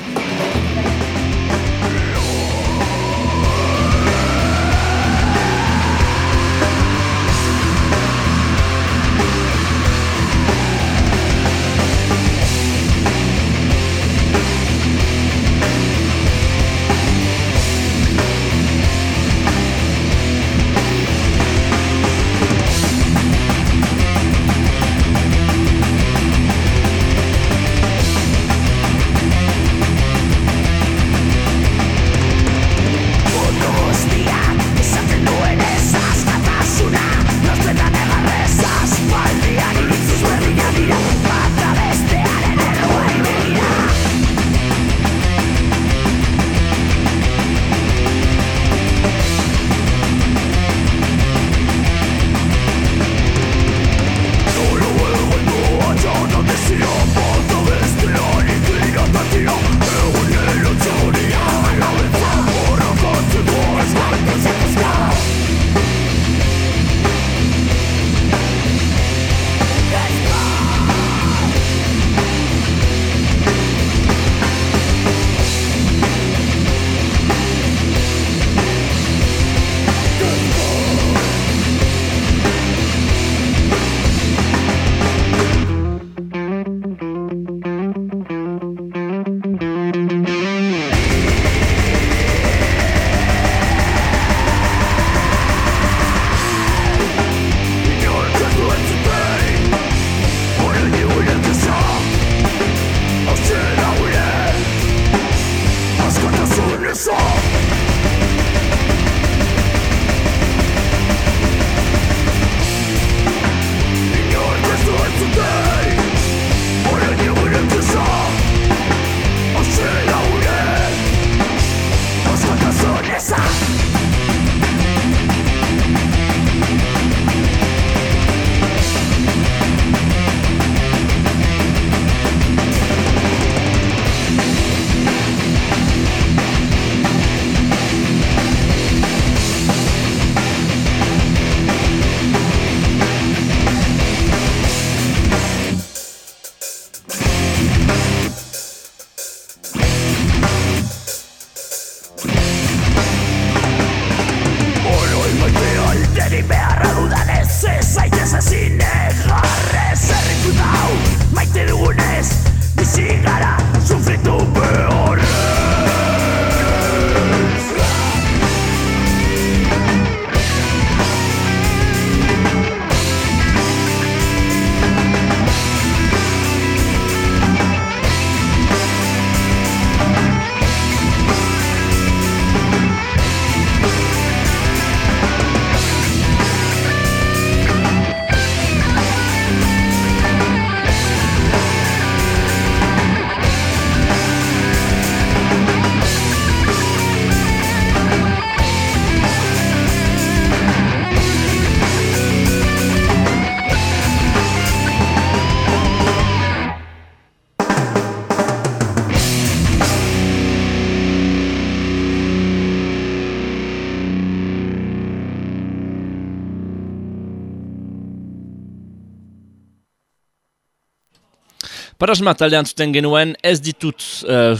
S1: Parasma taldean zuten genuen ez ditut uh,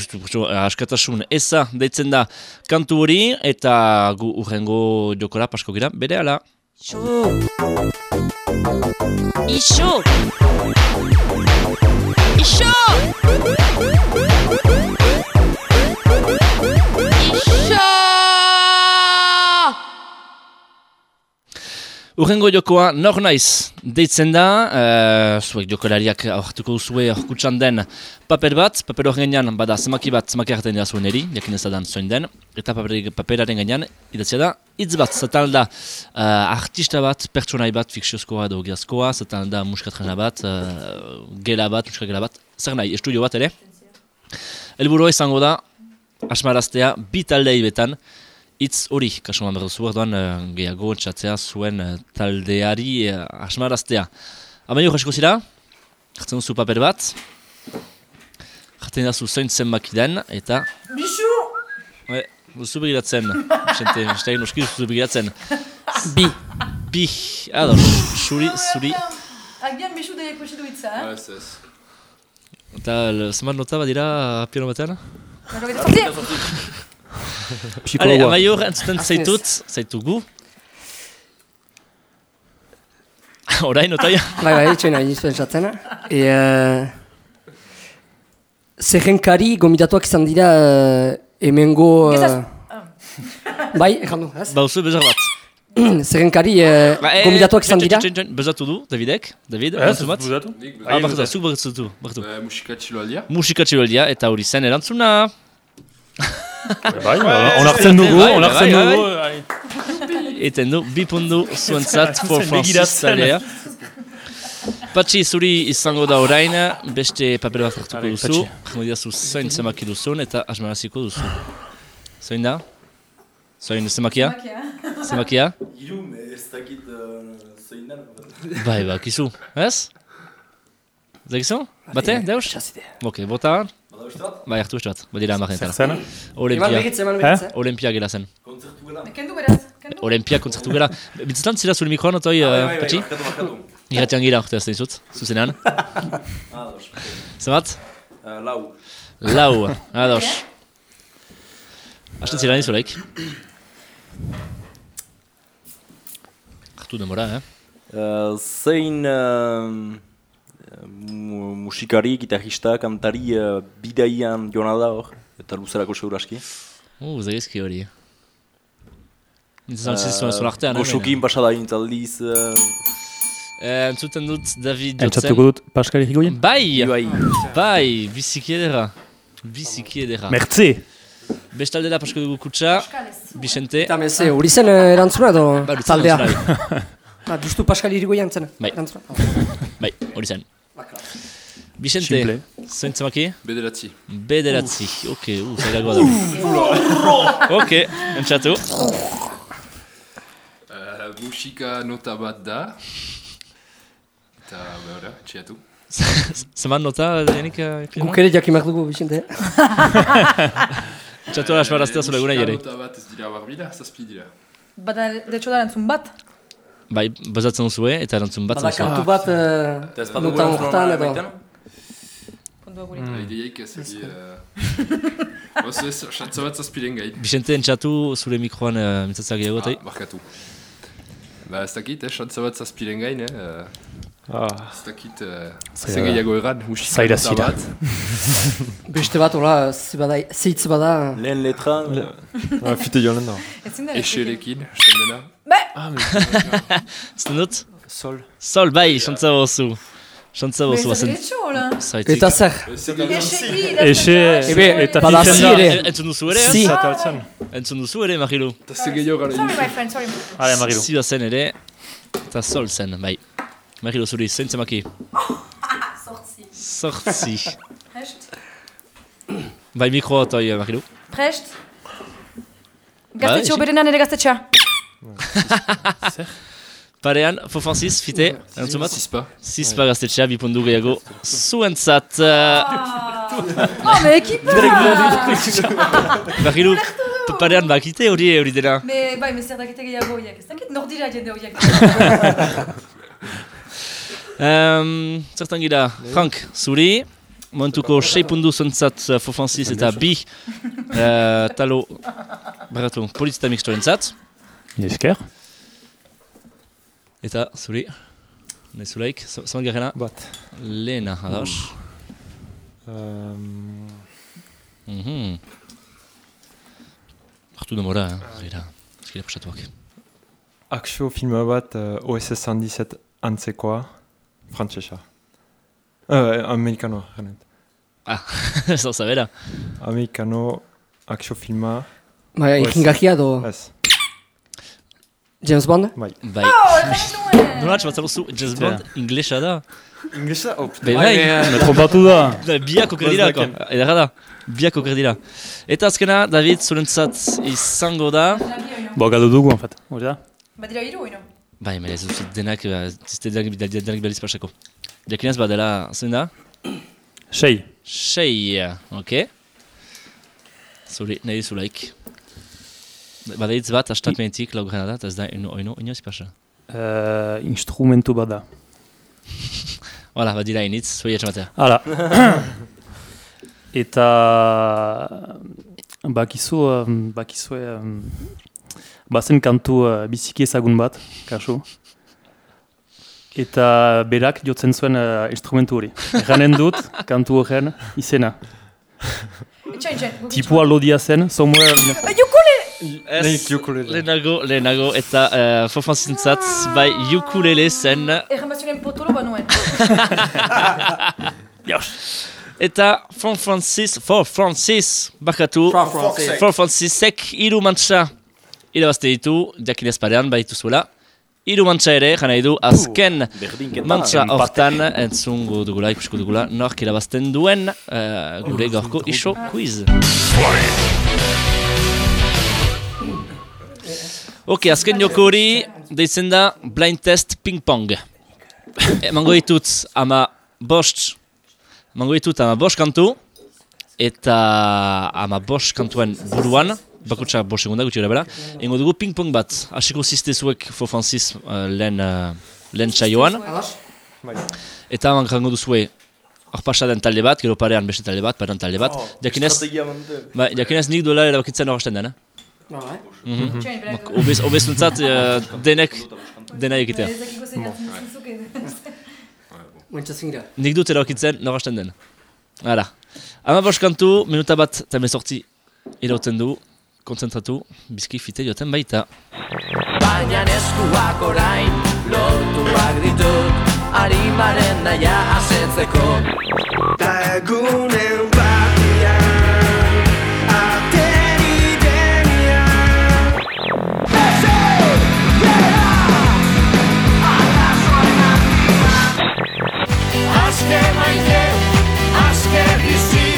S1: askatasun eza deitzen da kantu hori eta gu urrengo jokora pasko gira bere ala.
S9: Ixo! Ixo! Ixo!
S1: Urrengo jokoa nor naiz deitzen da, uh, zuek jokolariak aurtuko duzue aurkutsan den paper bat, paper horren gainean bada zemaki bat zemaki hartzen dira zuen eri, jakin ez dan zoin den, eta paper, paperaren gainean idatzia da, hitz bat, zatan da uh, artista bat, pertsonai bat, fikziozkoa edo giazkoa, zatan da muskatrena bat, uh, gela bat, muska gela bat, zer nahi, estudio bat ere? Elburo izango da, asmaraztea, bi taldei betan, Itz hori, kasuan behar duzu, erdoan uh, gehiago entzatzea zuen uh, taldeari uh, asmaraztea. Amaio jasiko zira, jartzen duzu paper bat, jartzen dazu zoin zenbaki den, eta...
S8: Bixu!
S1: Be, duzu begiratzen, xente, xente noski duzu begiratzen.
S2: Bi.
S1: Bi, ados, xuri, zuri.
S8: Agian bixu da ikusi du itza, eh?
S11: Ez, ez.
S1: Eta zenbat nota badira piano batean? Ale, amaio entzuten zaitut, zaitugu. Orain, notaia?
S2: Bai, bai, txoina izuen zatzen. E, uh, Zerrenkari gomitatuak izan dira uh, hemengo... Uh, bai, ekan du, ez?
S1: Bauzu bezar bat.
S2: Zerrenkari uh, gomitatuak izan dira.
S1: Bezatu du, Davidek? David, erantzun bat? Ah, bakatu, zuk bakatu, bakatu.
S11: Eh, Musika txiloaldia.
S1: Musika txiloaldia, eta hori zen erantzuna.
S3: Bai, on hartzen dugu,
S1: Bai,
S3: on hartzen
S1: bai,
S3: dugu.
S1: bai. Eten du, bi pundu zuentzat for talea. Patxi zuri izango da orain, beste paper bat hartuko duzu.
S3: Patxi.
S1: Jango diazu zoin zemaki duzun eta asmaraziko duzu. Zoin da? Zoin zemakia? Zemakia?
S12: Hiru, me ez dakit zein den.
S1: Bai, ba, kizu. Ez? Zagizu? Bate, deus? Ok, bota. Bai, hartu beste bat. Badira amarren
S3: Zer zen?
S1: Olimpia.
S2: Eman begitze, eman begitze.
S1: Olimpia gela zen.
S8: Kendu beraz, kendu.
S1: Olimpia kontzertu gela. Bitzetan zira zure mikroan, otoi, Patxi? Irratian gira, urte azten izut, zuzenean. <laughs>
S12: Ados.
S1: Zemat?
S12: Lau.
S1: Lau, ados. Asten zira nizuleik. Hartu demora, eh?
S12: Uh, zein uh, musikari, gitarrista, kantari uh, bidaian joan da hor, eta luzerako seguraski.
S1: Uh, zagizki hori. Nintzen zan zuen zuen artean, eh?
S12: Goxokin pasada intzaldiz. Uh,
S1: Eh, entzuten dut David jotzen.
S3: Entzatuko dut Pascal Irigoyen?
S1: Bai!
S12: Bai.
S1: Bai, biziki edera. Biziki edera.
S3: Merci!
S1: Bestalde da pasko dugu kutsa, Vicente.
S2: Eta meze, hori zen eh, erantzuna edo
S1: Ba,
S2: taldea?
S1: erantzuna,
S2: Ba, justu Pascal Irigoyen zen.
S1: Bai. Bai, hori zen. <laughs> Vicente,
S3: Simple.
S1: zointzamaki?
S11: Bederatzi.
S1: Bederatzi, ok, uh, zailagoa da. ok, entzatu.
S11: Uh, musika nota bat da. Eta, behora, txiatu.
S1: Zeman nota, Janik?
S2: Guk ere jakimak dugu, Vicente.
S1: Txatu asmaraztea zure gure jere.
S11: Nota bat ez dira barbila, zazpi dira.
S8: Bada, detxo da entzun bat.
S1: Bai, bazatzen zuen eta erantzun bat
S2: Bada kantu bat notan
S12: erantzuna
S2: hortan edo.
S8: Kontua guri.
S11: Mm. Ideiak ez hori... Uh... <laughs> Oso ez, xantza bat zazpiren gai.
S1: Vicente, entzatu zure mikroan uh, mitzatzea gehiago, tai?
S11: Ah, barkatu. Ba, ez dakit, eh, xantza bat zazpiren gain, eh. Uh,
S3: Ah.
S11: ez dakit, uh,
S3: Zaila-
S11: ze gehiago egan, musika
S3: zaila
S11: nota
S3: zira.
S11: bat.
S2: Beste bat, hola, zibada, zeitz bada.
S12: Lehen letra.
S3: Ah, Fite joan da.
S11: Eserekin, esten dena.
S1: Zten dut?
S3: Sol.
S1: Sol, bai, xantza bozu. Xantza bozu, bazen.
S2: Eta zer?
S3: Exe,
S2: Ebe,
S3: eta
S2: zi
S3: da.
S2: ere.
S1: Entzun duzu ere, ez?
S2: Si.
S1: Entzun duzu ere, Marilu.
S11: Eta ze gehiago gara
S8: Sorry, my friend, sorry.
S3: Allez, Marilu.
S1: Si zen ere, eta sol zen, bai. Marilu, zuri, zein zemaki?
S8: Sortzi.
S1: Sortzi.
S8: Prest?
S1: Bai, mikro otoi, Marilu.
S8: Prest? Gaztetxo berenan ere gaztetxa.
S1: Parean, fo Francis, fite, erantzun bat?
S11: Zizpa.
S1: Zizpa gaztetxea, bi pundu gehiago. Zuentzat, uh,
S8: Oh, me ekipa! <laughs>
S1: Parean bakite hori hori dena.
S8: Me, bai, me gehiago horiek. Ez dakit nor dira jende horiek.
S1: Um, zertan gira, Frank, zuri, momentuko 6 pundu zontzat Fofanziz eta bi uh, talo, baratu, polizita mixtoren zat.
S3: Esker.
S1: Eta, zuri, nahi zulaik, zaman garrena?
S13: Bat.
S1: Lena, ados.
S13: Um...
S1: Mm -hmm. Hartu demora, eh? gira, eskira pasatuak.
S13: Akzio filma bat uh, OSS 117 antzekoa, frantzesa. Uh, amerikanoa, genet.
S1: Ah, <laughs> da zabera.
S13: Amerikano, akzio filma...
S2: Bai, ikingahia do...
S13: Ez.
S2: James Bond?
S13: Bai.
S1: Bai. Nola txabat zaluzu, James Bond, inglesa da.
S13: Inglesa? Oh,
S1: Bai, bai.
S3: Me trompatu da.
S1: Biak oker dira, edera da. Biak oker dira. Eta azkena, David, zurentzat izango da...
S3: Bo, gado dugu, en fait. Hori da?
S8: Badira hiru, ino?
S1: Bai, mele, ez dut denak, ziste denak, denak, denak beliz pasako. Jakinez badela, zein da?
S3: Sei.
S1: Sei, ok. Zuri, nahi zulaik. Bada hitz bat, astatmenetik lau grena da, eta ez da, ino, ino, ino pasa.
S3: Uh, instrumentu bat da. <laughs>
S1: Hala, badira initz, zui etxamatea.
S3: Hala. <coughs> Eta bakizu, um, bakizue, um, bazen kantu uh, biziki ezagun bat, kasu. Eta berak jotzen zuen uh, instrumentu hori. Erranen dut, kantu horren izena. Tipua lodia zen, somewhere...
S1: Ez, lehenago, lehenago, eta uh, fofanzintzat, bai, ukulele zen.
S8: Erramazionen potolo banuen. <laughs>
S3: Jos.
S1: Eta For Francis, For Francis, bakatu,
S2: For Francis.
S1: For Francisek hiru mantxa irabazte ditu, jakinez parean baitu zuela. Hiru mantxa ere, jana du, azken mantxa hortan, entzungo dugula, ikusiko dugula, nork irabazten duen, uh, gure gaurko iso quiz. Ok, azken joko hori, deitzen da blind test ping-pong. <laughs> Emango ditut ama bost, emango ditut ama bost kantu, eta ama bost kantuen buruan, bakutsa bost segunda gutxi bera, ingo dugu ping-pong bat, hasiko ziztezuek for Francis uh, lehen, uh, lehen txaioan, eta eman jango duzue, hor pasa den talde bat, gero parean beste talde bat, parean talde bat, jakinez,
S12: Estrategia mante.
S1: ba, jakinez nik duela erabakitzen hor den, eh?
S2: Bai.
S1: Mhm. Obez, obezuntzat uh, denek, dena egitea. Nik dut erabakitzen norasten den. Hala. Ama bost kantu, minuta bat eta mezortzi irauten du, konzentratu, bizki fite joten baita.
S18: Baina eskuak orain lotuak ditut Arimaren naia asetzeko Ta egunen Aske maite, aske bizi.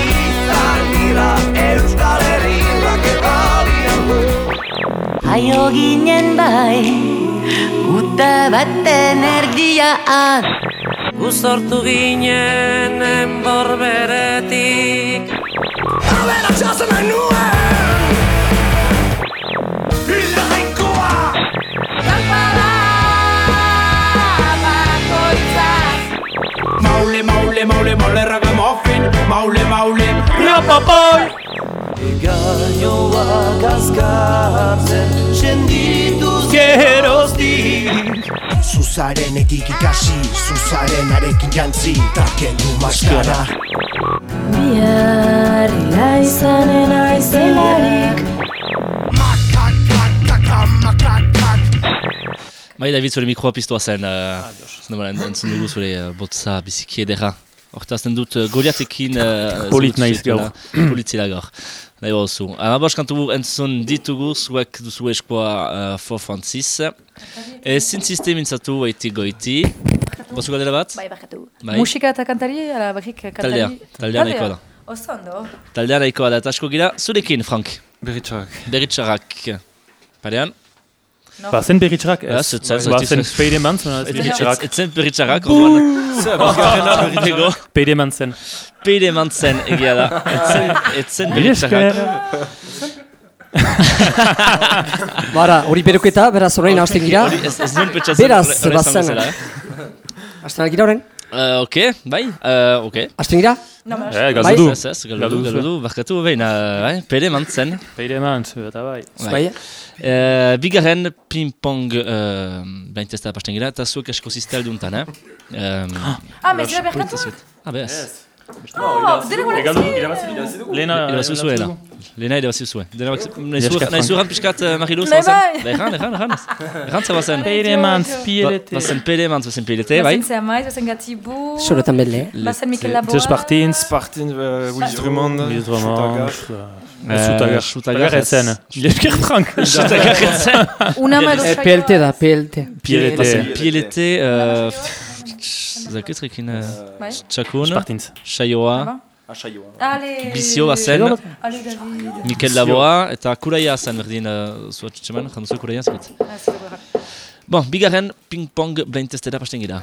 S18: Izan dira Euskal Herriak ebalian
S19: Jaio ginen bai, guta baten erdiaan
S18: Guzortu ginen enborberetik Abera txasen nahi nuen Maule, maule, maule, maule, ragamuffin Maule, maule, rapapoi Gainoak azkartzen Sendituz geroztik Zuzarenetik ikasi Zuzarenarekin jantzi Taken du maskara.
S19: Bihar ila izanen aizelarik.
S1: Bai, David, zure mikroa piztua zen, uh, ah, entzun dugu zure uh, botza biziki edera. Hortazten dut, uh, goliatekin... <laughs> Uh,
S3: Polit naiz gaur. <clears throat>
S1: Politzila gaur. Nahi bozu. Ama bost kantu entzun ditugu, zuek duzu eskoa uh, For Francis. Ezin sistem intzatu goiti goiti. Bozu galdera bat?
S8: Bai, bakatu.
S1: Bai.
S8: Musika eta kantari, ala bakik kantari.
S1: Taldea, taldea nahikoa da.
S8: Oso ondo.
S1: Taldea nahikoa da, eta asko gira, zurekin, Frank.
S13: Berritxarrak.
S1: Berritxarrak. Parean?
S3: Ba, zen berritxarrak?
S1: Ja, ez zen.
S3: Ba, zen Peideman, zen berritxarrak.
S1: Ez zen berritxarrak, orduan.
S3: Zer, Peideman zen.
S1: Peideman zen, egia da. Ez zen, ez berritxarrak.
S2: Bara, hori beroketa, beraz orain hasten gira.
S1: Ez ez.
S2: Beraz, bazen.
S1: eh?
S2: Hasten gira orain?
S1: Uh, ok, bai, uh, ok.
S2: Asten gira?
S3: No, Eh, galdu du.
S1: Ez, ez, galdu du, galdu du, barkatu, behin, uh, bai, pere mantzen.
S3: Pere mantzen, eta bai.
S2: Bai.
S1: Uh, bigarren ping-pong uh, blind testa pasten gira, eta zuek zistel duntan, eh? Um,
S20: Ah, mais zera berkatu?
S1: Ah, bez.
S20: Oh, dena gure
S3: Lena,
S1: Irabazi zuela. Lena irabazi zuen. Dena nahi zuran pixkat uh, Mariluz,
S20: Bai,
S1: bazen?
S20: bai.
S1: Bai, erran, erran, erran. Erran za bazen.
S3: Pere mantz, PLT.
S1: Bazen pere mantz, bazen PLT, bai?
S20: Bazen zea maiz, bazen gatibu.
S2: Xoretan bedle.
S20: Bazen Mikel Laboa.
S3: Teus partins.
S13: Partins, uh, Willis Drummond.
S3: Willis Drummond.
S1: Shutagar.
S3: Shutagar etzen. Jesker Frank.
S1: Shutagar <laughs> etzen.
S20: Unama edo
S2: Eh,
S20: saioa.
S2: PLT da, PLT.
S3: PLT.
S1: PLT, uh, zaketrekin
S20: Bai.
S1: txakun,
S3: Spartins.
S1: saioa, bizio bazen,
S20: Allez, David.
S1: Mikel Laboa, eta kuraia zen berdin, uh, zua txeman, janduzu kuraia
S20: vrai.
S1: Bon, bigarren ping-pong blind testera pasten gira.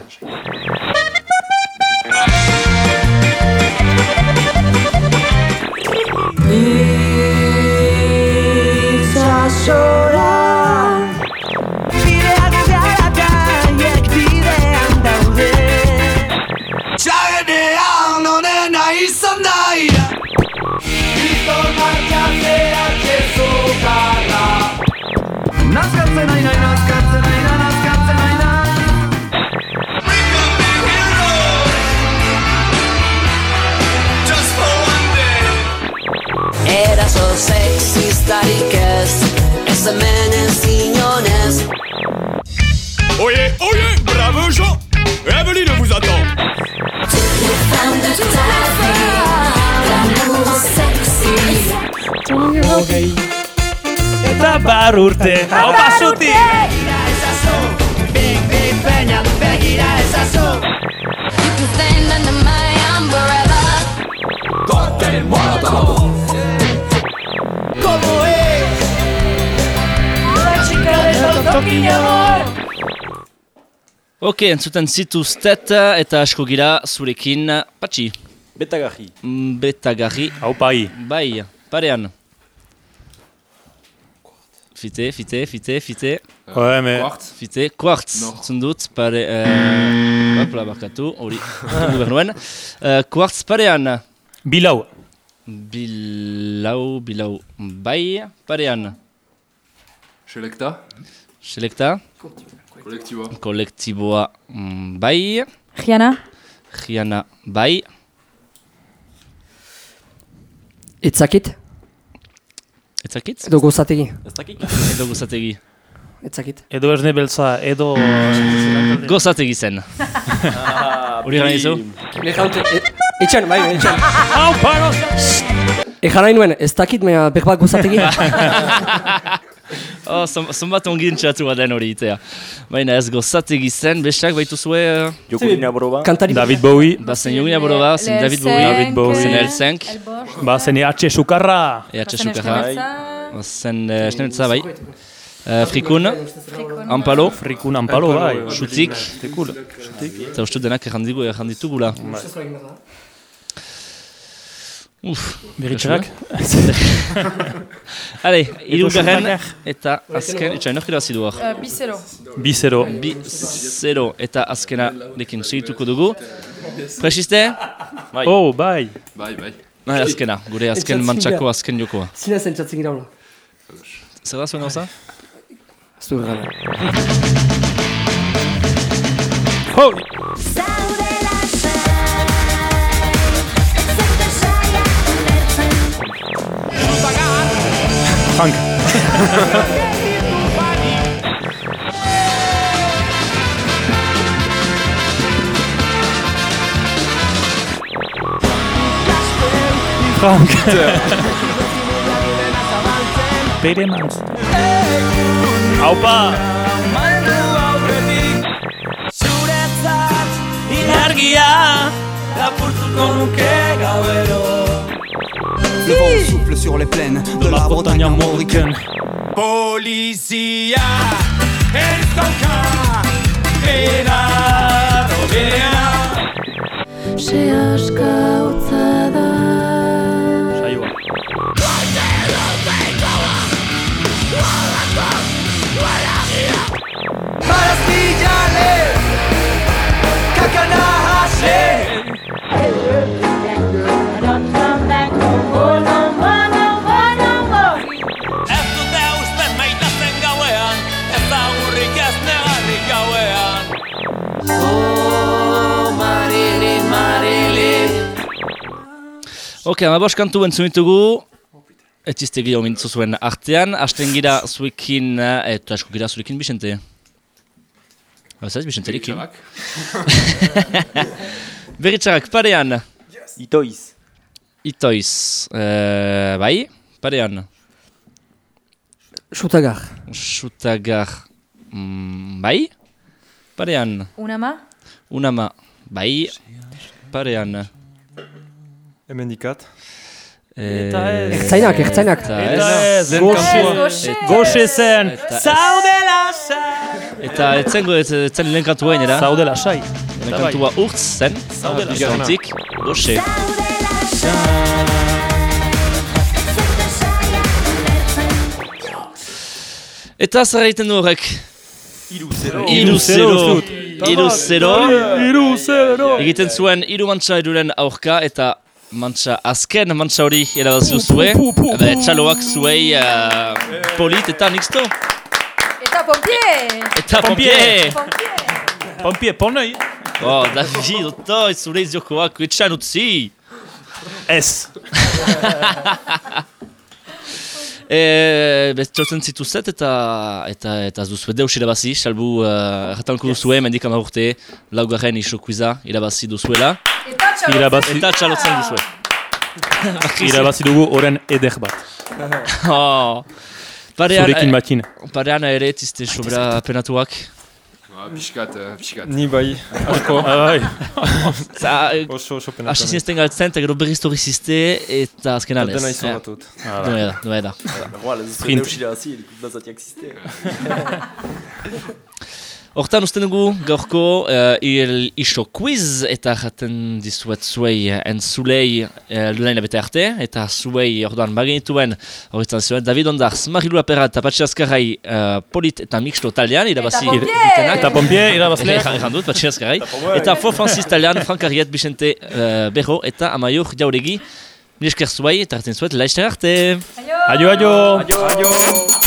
S18: Txagenean
S19: Erasos sexistarik ez, ez hemenez inonez
S18: Oye, oye, braves gens Evelyne vous attend.
S19: Toutes les femmes de ta sexy.
S3: Oreille. Eta bar urte. Hau basuti.
S18: Big, big peña, begira ezazu
S19: stand under my umbrella
S18: Cocktail molotov Como es La chica de los toquillos
S1: Ok, entzuten zituztet eta asko gira zurekin patxi.
S12: Betagarri.
S1: Mm, Betagarri.
S3: Hau pai.
S1: Bai, parean. Fite, fite, fite, fite.
S3: Ouais, mais...
S11: Quartz.
S1: Fite, quartz.
S11: No.
S1: Zundut, pare... Uh, hopla, barkatu, hori. Kendu behar nuen. <laughs> Uh, quartz parean.
S3: Bilau.
S1: Bilau, bilau. Bai, parean.
S11: Selekta.
S1: Selekta.
S11: Kolektiboa.
S1: Kolektiboa. Bai.
S20: Rihanna.
S1: Rihanna. Bai.
S2: Itzakit?
S1: Etzakit?
S2: Edo gozategi?
S12: Ez dakik?
S1: Edo gozategi.
S2: Itzakit?
S3: Edo esne beltza, edo...
S1: Gozategi zen. Hori gana izu?
S2: Etxan, bai, etxan.
S3: Hau paro!
S2: Ejan nahi nuen, ez dakit, mea behar gozategi. <laughs>
S1: Oh, zon- zonbat ongin txatu baden hori itea. Baina ez gozategi zen, bestak baitu zue...
S12: Jokulina boroba.
S2: Kantari.
S3: David Bowie.
S1: Bazen Jogina Boroba, zen David
S20: L5,
S1: Bowie.
S3: David Bowie.
S1: Zen L5.
S20: El Bosch.
S3: Ba, zen EH sukarra.
S1: EH Sukarra.
S20: Esnemetza.
S1: Bazen uh, Schnemetza, bai. Uh, Frikun. Ampalo.
S3: Frikun ampalo, bai.
S1: Xutik.
S3: Tekul.
S1: Eta ustu denak erranditugula. Uf.
S3: Beritxerak. <laughs>
S1: Ale, irugarren
S3: Sukarrak.
S1: eta azken, etxai, nok irabazi du hor.
S20: Euh, Bicero.
S3: Bizero.
S1: Bi, zero eta azkena dekin segituko dugu. Presiste?
S3: Oh, bai.
S11: Bai, bai.
S1: Nahi, azkena, gure azken mantxako azken jokoa.
S2: Zina zentzatzen gira hola.
S1: Zer da zuen gauza?
S2: Du gana.
S3: Ho! Frank. Frank. Pedemans. Aupa!
S18: Zuretzat Ilargia Lapurtuko nuke gauero
S21: Le vent souffle sur les plaines de la Bretagne armoricaine.
S18: Polizia Ez dauka Bera Robea
S1: Ok, amabos kantu entzun ditugu. Ez izte gehiago mintzu zuen artean. Asten gira zuekin, eh, eta asko gira zuekin, Bixente. Ez ez, Bixenterekin. Berritxarrak, <laughs> parean.
S12: Itoiz.
S1: Itoiz. Uh, bai, parean.
S2: Xutagar.
S1: Xutagar. Mm, bai, parean.
S20: Unama?
S1: Unama. Bai, parean.
S13: Emendikat.
S3: Eta ez.
S2: Ertzainak, ertzainak.
S3: Eta ez. Goxe. Goxe zen. Zaude lasai.
S1: Eta etzen etzen lehen kantua inera.
S3: Zaude lasai.
S1: Lehen kantua urtz zen.
S3: Zaude lasai.
S1: Zantik, goxe. Eta zer egiten du horrek?
S12: Iru zero.
S1: Iru zero. Iru zero.
S3: Iru zero.
S1: Egiten zuen iru mantxa iruren aurka eta mantxa azken mantxa hori erabazu zue. Ebe, txaloak zuei uh, polit eta nixto.
S20: Eta pompier!
S1: Eta pompier!
S3: Pompier, ponei.
S1: Oh, David, otoi, zure iziokoak, etxan utzi!
S3: Ez. <laughs>
S1: E, Beztxotzen zituzet eta eta eta ez duzue deus irabazi, salbu uh, erratalko duzue, mendik ama urte, laugarren isokuiza irabazi duzuela.
S3: Irabazi.
S1: Eta txalotzen duzue.
S3: Irabazi dugu oren eder bat. <laughs>
S1: oh. Parean,
S3: Zurekin batin.
S1: Parean ere tizte sobra penatuak.
S11: Piskat, piskat.
S13: Ni bai.
S3: Asko. Bai.
S1: Za,
S13: Oso, oso
S1: Hasi
S13: penatu.
S1: zinezten galtzen, eta gero berriz torri zizte, eta azken alez.
S13: Dena izolatut.
S1: Noe da, noe da.
S12: Voilà, ez zuen deus irabazi, bazatiak ziste.
S1: Hortan usten dugu gaurko uh, il iso quiz eta jaten dizuet zuei entzulei uh, lunaina bete arte eta zuei orduan bagenituen horretan zuen David Ondarz, Marilu Apera eta Patxi Azkarrai uh, polit eta mixto taldean irabazi
S20: Eta pompier!
S1: egitenak.
S3: Eta pompier, irabazle.
S1: Ejan dut, Patxi Azkarrai. Eta Fo Francis taldean, Frank Arriet, Bixente uh, Berro eta Amaiur Jauregi. Mil esker zuei eta hartzen zuet, laizter arte!
S3: Aio, aio.
S12: Aio, aio.